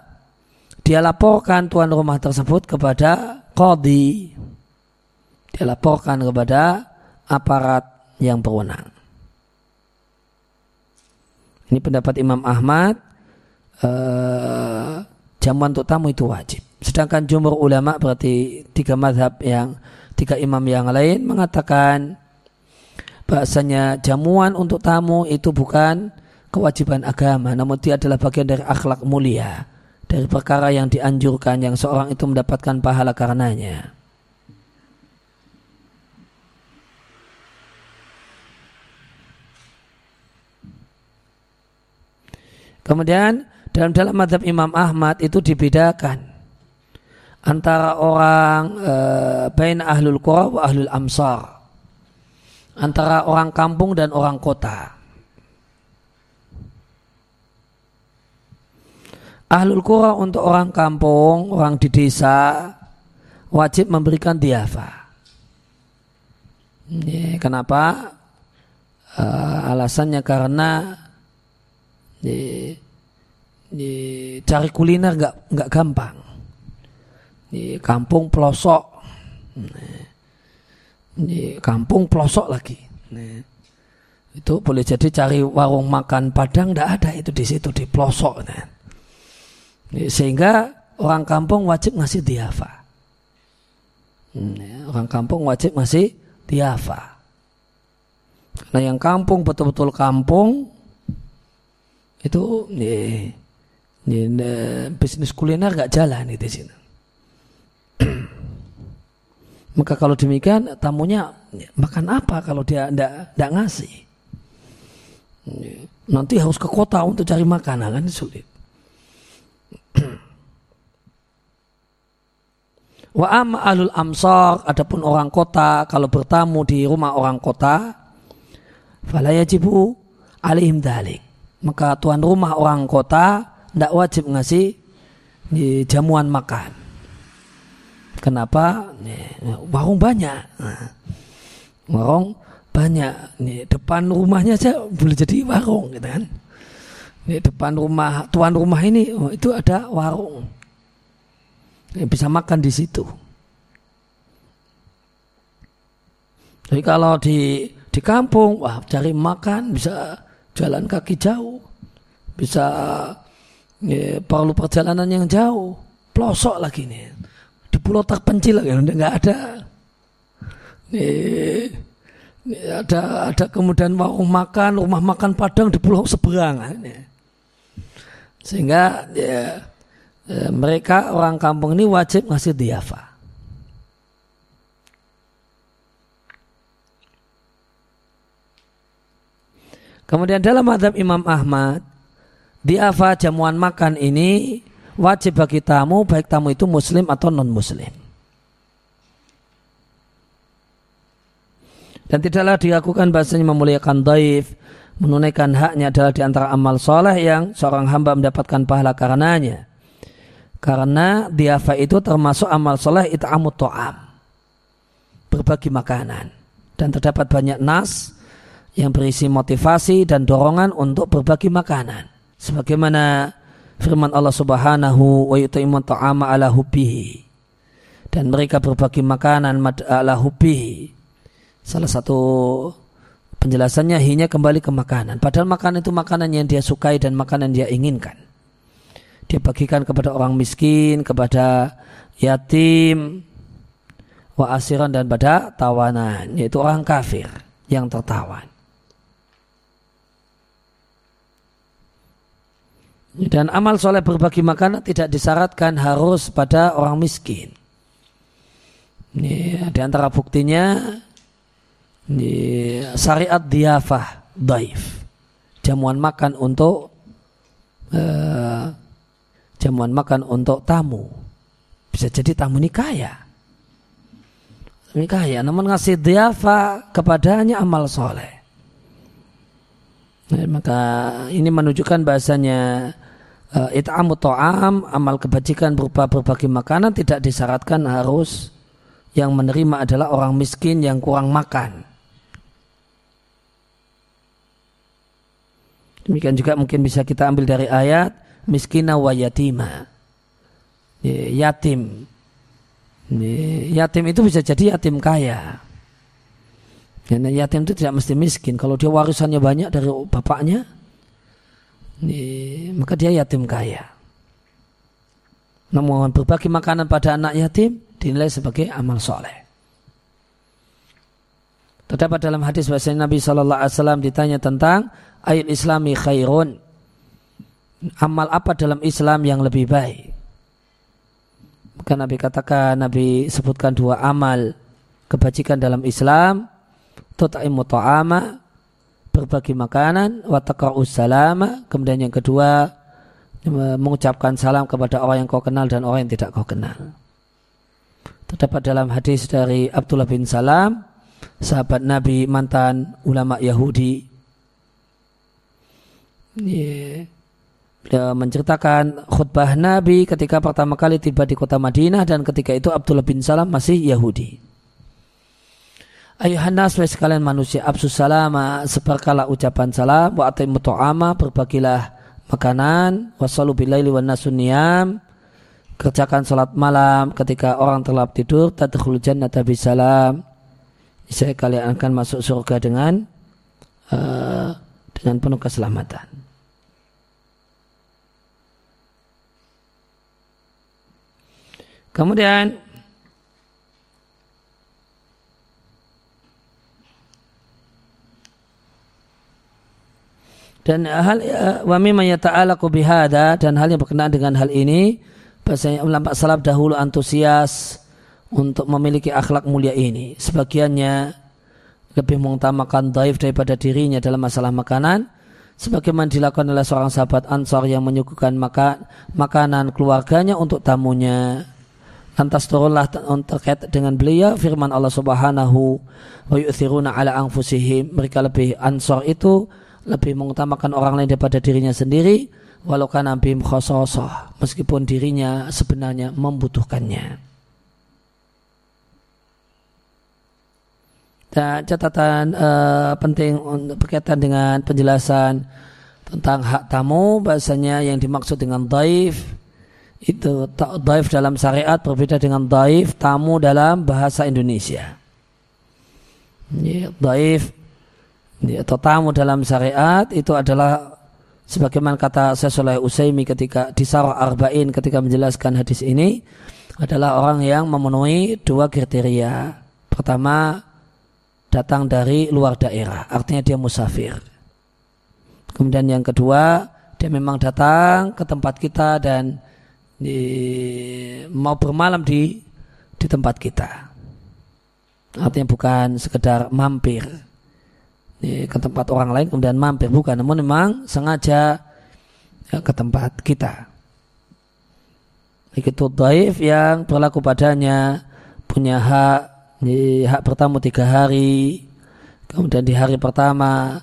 dia laporkan tuan rumah tersebut kepada kodi. Dia laporkan kepada aparat yang berwenang. Ini pendapat Imam Ahmad, uh, jamuan untuk tamu itu wajib. Sedangkan jumhur ulama berarti tiga madhab yang tiga imam yang lain mengatakan bahasanya jamuan untuk tamu itu bukan kewajiban agama, namun dia adalah bagian dari akhlak mulia, dari perkara yang dianjurkan yang seorang itu mendapatkan pahala karenanya. Kemudian dalam dalam madhab Imam Ahmad itu dibedakan antara orang e, bain ahlul qura wa ahlul amsar. Antara orang kampung dan orang kota. Ahlul qura untuk orang kampung orang di desa wajib memberikan diafa. Ini kenapa? E, alasannya karena cari kuliner nggak nggak gampang. Di kampung pelosok. Di kampung pelosok lagi. Itu boleh jadi cari warung makan padang tidak ada itu di situ di pelosok sehingga orang kampung wajib ngasih diafa. Orang kampung wajib ngasih diafa. Karena yang kampung betul-betul kampung itu Ini, bisnis kuliner gak jalan di sini. <clears throat> Maka kalau demikian tamunya makan apa kalau dia tidak tidak ngasih? Nanti harus ke kota untuk cari makanan kan sulit. <clears throat> Wa alul amsar adapun orang kota kalau bertamu di rumah orang kota fala yajibu alaihim dalik. Maka tuan rumah orang kota tidak wajib ngasih jamuan makan. Kenapa? Warung banyak. Warung banyak. Nih, depan rumahnya saja boleh jadi warung, gitu kan? Nih, depan rumah tuan rumah ini oh, itu ada warung bisa makan di situ. Jadi kalau di di kampung, wah cari makan bisa jalan kaki jauh, bisa ya, perlu perjalanan yang jauh, pelosok lagi nih, di pulau terpencil lagi, nggak ada. Nih, ada ada kemudian warung makan, rumah makan Padang di pulau seberang. Sehingga ya, Eh, mereka orang kampung ini wajib ngasih diafa. Kemudian dalam madhab Imam Ahmad, diafa jamuan makan ini wajib bagi tamu, baik tamu itu muslim atau non-muslim. Dan tidaklah dilakukan bahasanya memuliakan daif, menunaikan haknya adalah di antara amal soleh yang seorang hamba mendapatkan pahala karenanya. Karena diafa itu termasuk amal soleh itu to'am. Berbagi makanan. Dan terdapat banyak nas yang berisi motivasi dan dorongan untuk berbagi makanan. Sebagaimana firman Allah subhanahu wa yutaimun ta'ama ala hubbihi. Dan mereka berbagi makanan ala hubbihi. Salah satu penjelasannya hanya kembali ke makanan. Padahal makanan itu makanan yang dia sukai dan makanan yang dia inginkan dia bagikan kepada orang miskin, kepada yatim, wa asiran dan pada tawanan, yaitu orang kafir yang tertawan. Dan amal soleh berbagi makanan tidak disyaratkan harus pada orang miskin. Ini di antara buktinya ini syariat diafah daif. Jamuan makan untuk uh, jamuan makan untuk tamu. Bisa jadi tamu ini kaya. Ini kaya, namun ngasih diafa kepadanya amal soleh. Nah, maka ini menunjukkan bahasanya uh, it'amu to'am, amal kebajikan berupa berbagi makanan tidak disyaratkan harus yang menerima adalah orang miskin yang kurang makan. Demikian juga mungkin bisa kita ambil dari ayat miskina wa yatima. Yatim. Yatim itu bisa jadi yatim kaya. Karena yatim itu tidak mesti miskin. Kalau dia warisannya banyak dari bapaknya, maka dia yatim kaya. Namun berbagi makanan pada anak yatim dinilai sebagai amal soleh. Terdapat dalam hadis bahasa Nabi Shallallahu Alaihi Wasallam ditanya tentang ayat Islami khairun amal apa dalam Islam yang lebih baik? Maka Nabi katakan, Nabi sebutkan dua amal kebajikan dalam Islam, tutaimu ta'ama, berbagi makanan, wataka'us salama, kemudian yang kedua, mengucapkan salam kepada orang yang kau kenal dan orang yang tidak kau kenal. Terdapat dalam hadis dari Abdullah bin Salam, sahabat Nabi mantan ulama Yahudi. Yeah Beliau menceritakan khutbah Nabi ketika pertama kali tiba di kota Madinah dan ketika itu Abdullah bin Salam masih Yahudi. Ayuhanas nas sekalian manusia absus salama seperkala ucapan salam wa atimu ta'ama berbagilah makanan wasalu bilaili wa nasuniyam kerjakan salat malam ketika orang terlap tidur tadkhul jannata bisalam saya kalian akan masuk surga dengan uh, dengan penuh keselamatan. Kemudian Dan hal wa mimma yata'alaqu bihada dan hal yang berkenaan dengan hal ini bahasanya ulama salaf dahulu antusias untuk memiliki akhlak mulia ini. Sebagiannya lebih mengutamakan daif daripada dirinya dalam masalah makanan. Sebagaimana dilakukan oleh seorang sahabat Ansar yang menyuguhkan maka, makanan keluarganya untuk tamunya. Lantas turunlah terkait dengan beliau firman Allah Subhanahu wa yu'thiruna ala anfusihim. Mereka lebih Ansar itu lebih mengutamakan orang lain daripada dirinya sendiri walau kana bim meskipun dirinya sebenarnya membutuhkannya. Dan catatan uh, penting berkaitan dengan penjelasan tentang hak tamu bahasanya yang dimaksud dengan daif itu daif dalam syariat berbeda dengan daif tamu dalam bahasa Indonesia. Daif atau tamu dalam syariat itu adalah sebagaimana kata Syekh Usaimi ketika di Sarah Arba'in ketika menjelaskan hadis ini adalah orang yang memenuhi dua kriteria. Pertama, datang dari luar daerah, artinya dia musafir. Kemudian yang kedua, dia memang datang ke tempat kita dan di, mau bermalam di di tempat kita. Artinya bukan sekedar mampir ke tempat orang lain kemudian mampir. Bukan namun memang sengaja ya, ke tempat kita. Itu daif yang berlaku padanya punya hak hak bertamu tiga hari kemudian di hari pertama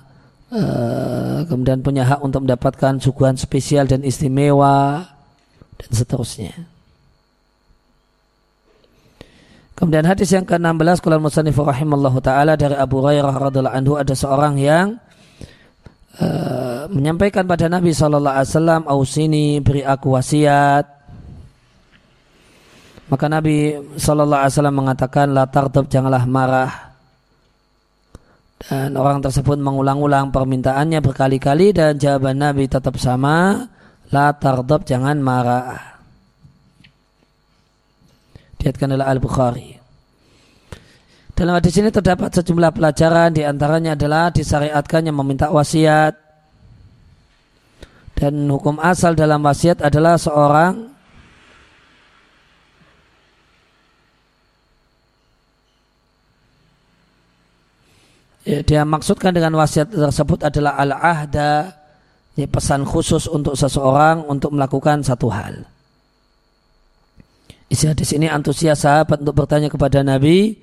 uh, kemudian punya hak untuk mendapatkan suguhan spesial dan istimewa dan seterusnya Kemudian hadis yang ke-16 Kulan Musanif rahimallahu taala dari Abu Hurairah radhiallahu anhu ada seorang yang uh, menyampaikan pada Nabi sallallahu alaihi wasallam ausini beri aku wasiat. Maka Nabi sallallahu alaihi wasallam mengatakan la tardab janganlah marah. Dan orang tersebut mengulang-ulang permintaannya berkali-kali dan jawaban Nabi tetap sama, la tardab jangan marah. Diatkan oleh Al-Bukhari. Dalam hadis ini terdapat sejumlah pelajaran di antaranya adalah disyariatkannya meminta wasiat dan hukum asal dalam wasiat adalah seorang ya, dia maksudkan dengan wasiat tersebut adalah al-ahda ya, pesan khusus untuk seseorang untuk melakukan satu hal. Isi hadis ini antusias sahabat untuk bertanya kepada Nabi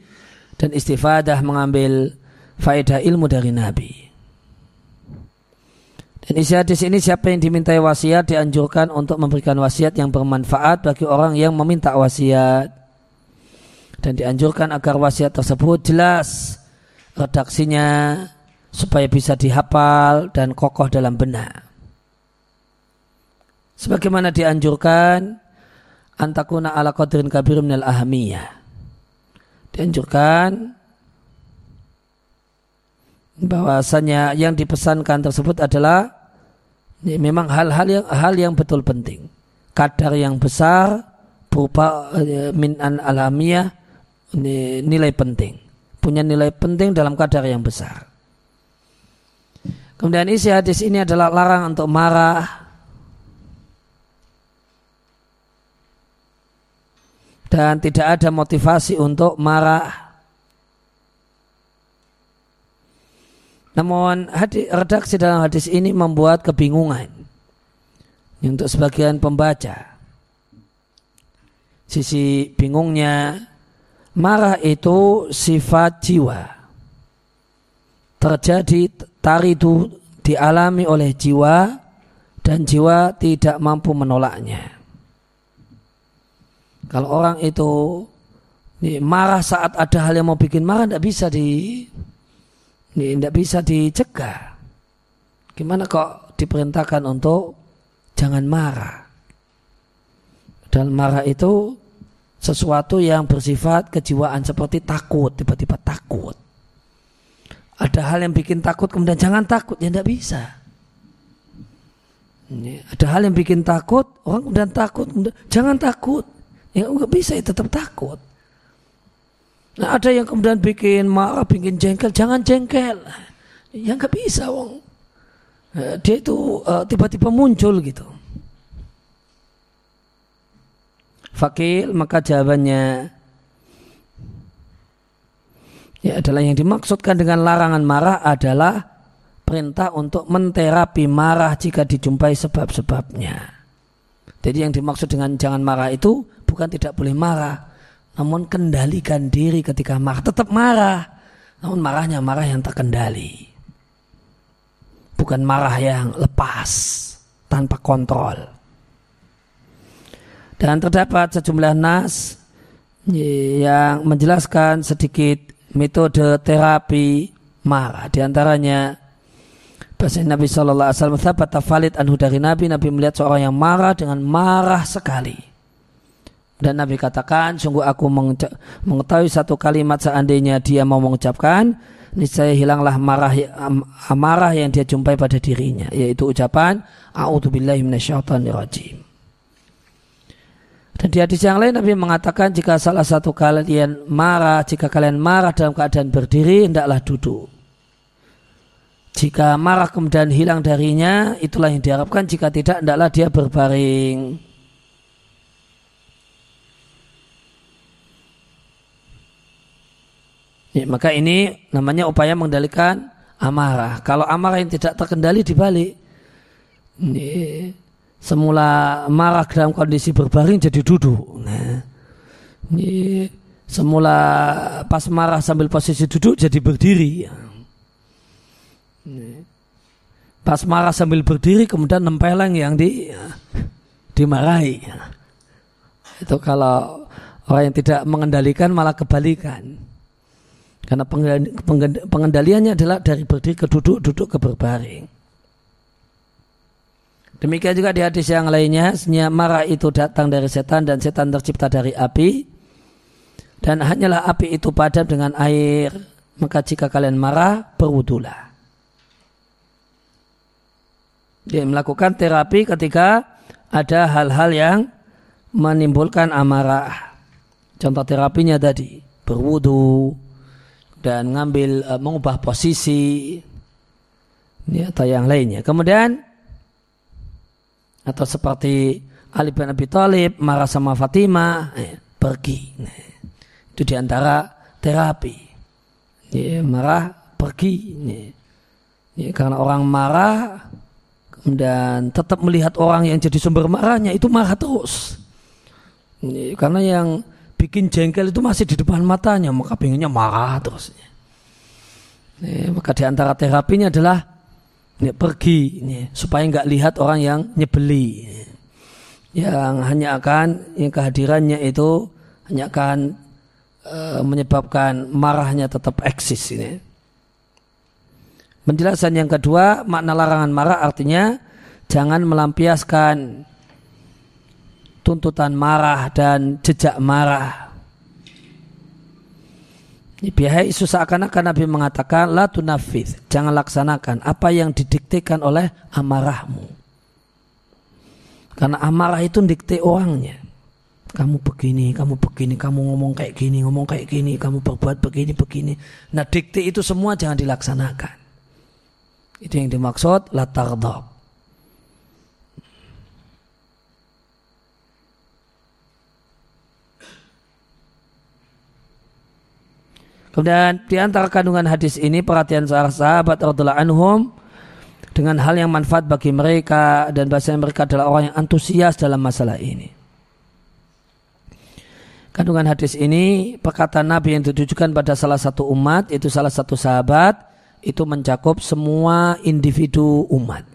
dan istifadah mengambil faedah ilmu dari Nabi. Dan isi hadis ini siapa yang dimintai wasiat dianjurkan untuk memberikan wasiat yang bermanfaat bagi orang yang meminta wasiat. Dan dianjurkan agar wasiat tersebut jelas redaksinya supaya bisa dihafal dan kokoh dalam benak. Sebagaimana dianjurkan antakuna ala qadrin kabir minal ahamiyah. Dianjurkan bahwasanya yang dipesankan tersebut adalah ya, memang hal-hal yang hal yang betul penting. Kadar yang besar berupa ya, min an alamiyah nilai penting. Punya nilai penting dalam kadar yang besar. Kemudian isi hadis ini adalah larang untuk marah, dan tidak ada motivasi untuk marah. Namun hadis, redaksi dalam hadis ini membuat kebingungan untuk sebagian pembaca. Sisi bingungnya, marah itu sifat jiwa. Terjadi tari itu dialami oleh jiwa dan jiwa tidak mampu menolaknya. Kalau orang itu marah saat ada hal yang mau bikin marah, tidak bisa di tidak bisa dicegah. Gimana kok diperintahkan untuk jangan marah? Dan marah itu sesuatu yang bersifat kejiwaan seperti takut, tiba-tiba takut. Ada hal yang bikin takut kemudian jangan takut, ya tidak bisa. Ada hal yang bikin takut, orang kemudian takut, kemudian jangan takut. Ya nggak bisa, ya tetap takut. Nah ada yang kemudian bikin marah, bikin jengkel, jangan jengkel. Ya nggak bisa, wong. eh, dia itu uh, tiba-tiba muncul gitu. Fakil maka jawabannya ya adalah yang dimaksudkan dengan larangan marah adalah perintah untuk menterapi marah jika dijumpai sebab-sebabnya. Jadi yang dimaksud dengan jangan marah itu bukan tidak boleh marah, namun kendalikan diri ketika marah. Tetap marah, namun marahnya marah yang terkendali. Bukan marah yang lepas, tanpa kontrol. Dan terdapat sejumlah nas yang menjelaskan sedikit metode terapi marah. Di antaranya bahasa Nabi Shallallahu Alaihi Wasallam sahabat tafalid anhu dari Nabi Nabi melihat seorang yang marah dengan marah sekali dan Nabi katakan sungguh aku mengetahui satu kalimat seandainya dia mau mengucapkan niscaya hilanglah marah amarah yang dia jumpai pada dirinya yaitu ucapan a'udzubillahi dan di hadis yang lain Nabi mengatakan jika salah satu kalian marah, jika kalian marah dalam keadaan berdiri, hendaklah duduk. Jika marah kemudian hilang darinya, itulah yang diharapkan. Jika tidak, hendaklah dia berbaring. Ya, maka ini namanya upaya mengendalikan amarah. Kalau amarah yang tidak terkendali dibalik. Ini semula marah dalam kondisi berbaring jadi duduk. Nah, ini semula pas marah sambil posisi duduk jadi berdiri. Pas marah sambil berdiri kemudian nempeleng yang di dimarahi. Itu kalau orang yang tidak mengendalikan malah kebalikan. Karena pengendaliannya adalah dari berdiri ke duduk, duduk ke berbaring. Demikian juga di hadis yang lainnya, senyap marah itu datang dari setan dan setan tercipta dari api. Dan hanyalah api itu padam dengan air. Maka jika kalian marah, berwudulah. Dia melakukan terapi ketika ada hal-hal yang menimbulkan amarah. Contoh terapinya tadi, berwudu dan ngambil uh, mengubah posisi ini atau yang lainnya. Kemudian atau seperti Ali bin Abi Thalib marah sama Fatimah, eh, pergi. Nah, itu di antara terapi. Ya, marah pergi. Ya. Ya, karena orang marah dan tetap melihat orang yang jadi sumber marahnya itu marah terus. Karena yang bikin jengkel itu masih di depan matanya, maka pengennya marah terus. Maka di antara terapinya adalah ini pergi ini, supaya nggak lihat orang yang nyebeli yang hanya akan yang kehadirannya itu hanya akan e, menyebabkan marahnya tetap eksis ini. Penjelasan yang kedua makna larangan marah artinya jangan melampiaskan tuntutan marah dan jejak marah Bihai isu seakan-akan Nabi mengatakan la tunafid, jangan laksanakan apa yang didiktekan oleh amarahmu. Karena amarah itu dikte orangnya. Kamu begini, kamu begini, kamu ngomong kayak gini, ngomong kayak gini, kamu berbuat begini, begini. Nah dikte itu semua jangan dilaksanakan. Itu yang dimaksud la tardab. Kemudian di antara kandungan hadis ini perhatian sahabat radhiallahu anhum dengan hal yang manfaat bagi mereka dan bahasa mereka adalah orang yang antusias dalam masalah ini. Kandungan hadis ini perkataan Nabi yang ditujukan pada salah satu umat itu salah satu sahabat itu mencakup semua individu umat.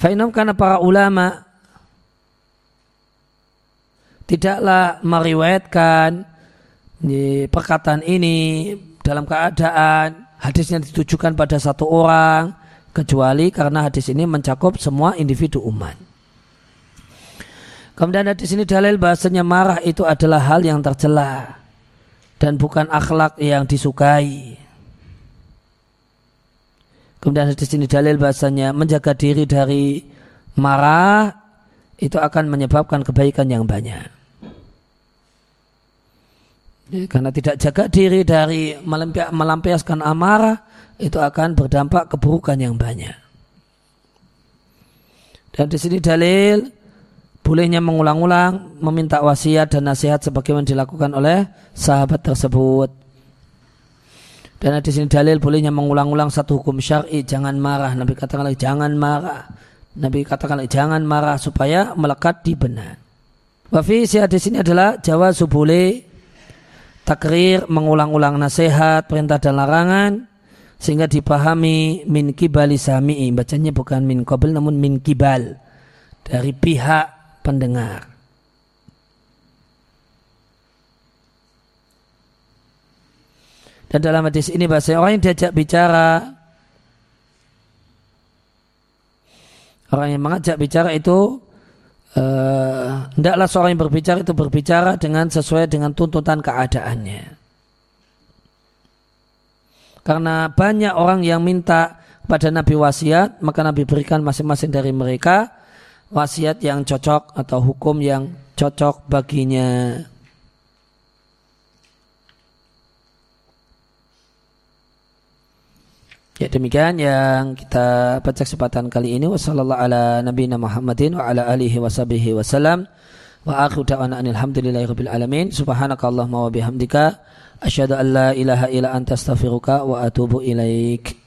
Fa'inam karena para ulama tidaklah meriwayatkan perkataan ini dalam keadaan hadisnya ditujukan pada satu orang kecuali karena hadis ini mencakup semua individu umat. Kemudian hadis ini dalil bahasanya marah itu adalah hal yang tercela dan bukan akhlak yang disukai. Kemudian hadis ini dalil bahasanya menjaga diri dari marah itu akan menyebabkan kebaikan yang banyak. Ya, karena tidak jaga diri dari melampiaskan amarah, itu akan berdampak keburukan yang banyak. Dan di sini dalil bolehnya mengulang-ulang meminta wasiat dan nasihat sebagaimana dilakukan oleh sahabat tersebut. Dan di sini dalil bolehnya mengulang-ulang satu hukum syar'i, jangan marah. Nabi katakan lagi jangan marah. Nabi katakan lagi jangan marah supaya melekat di benak. Wafi di sini adalah jawab boleh takrir mengulang-ulang nasihat, perintah dan larangan sehingga dipahami min kibali sami'i bacanya bukan min qabl namun min kibal dari pihak pendengar. Dan dalam hadis ini bahasa orang yang diajak bicara orang yang mengajak bicara itu uh, hendaklah seorang yang berbicara itu berbicara dengan sesuai dengan tuntutan keadaannya. Karena banyak orang yang minta pada Nabi wasiat, maka Nabi berikan masing-masing dari mereka wasiat yang cocok atau hukum yang cocok baginya. Ya demikian yang kita baca kesempatan kali ini. Wasallallahu ala nabiyina Muhammadin wa ala alihi washabihi wasallam wa akhiru da'wana alhamdulillahi rabbil alamin. Subhanakallahumma wa bihamdika. Asyhadu an la ilaha illa anta astaghfiruka wa atubu ilaik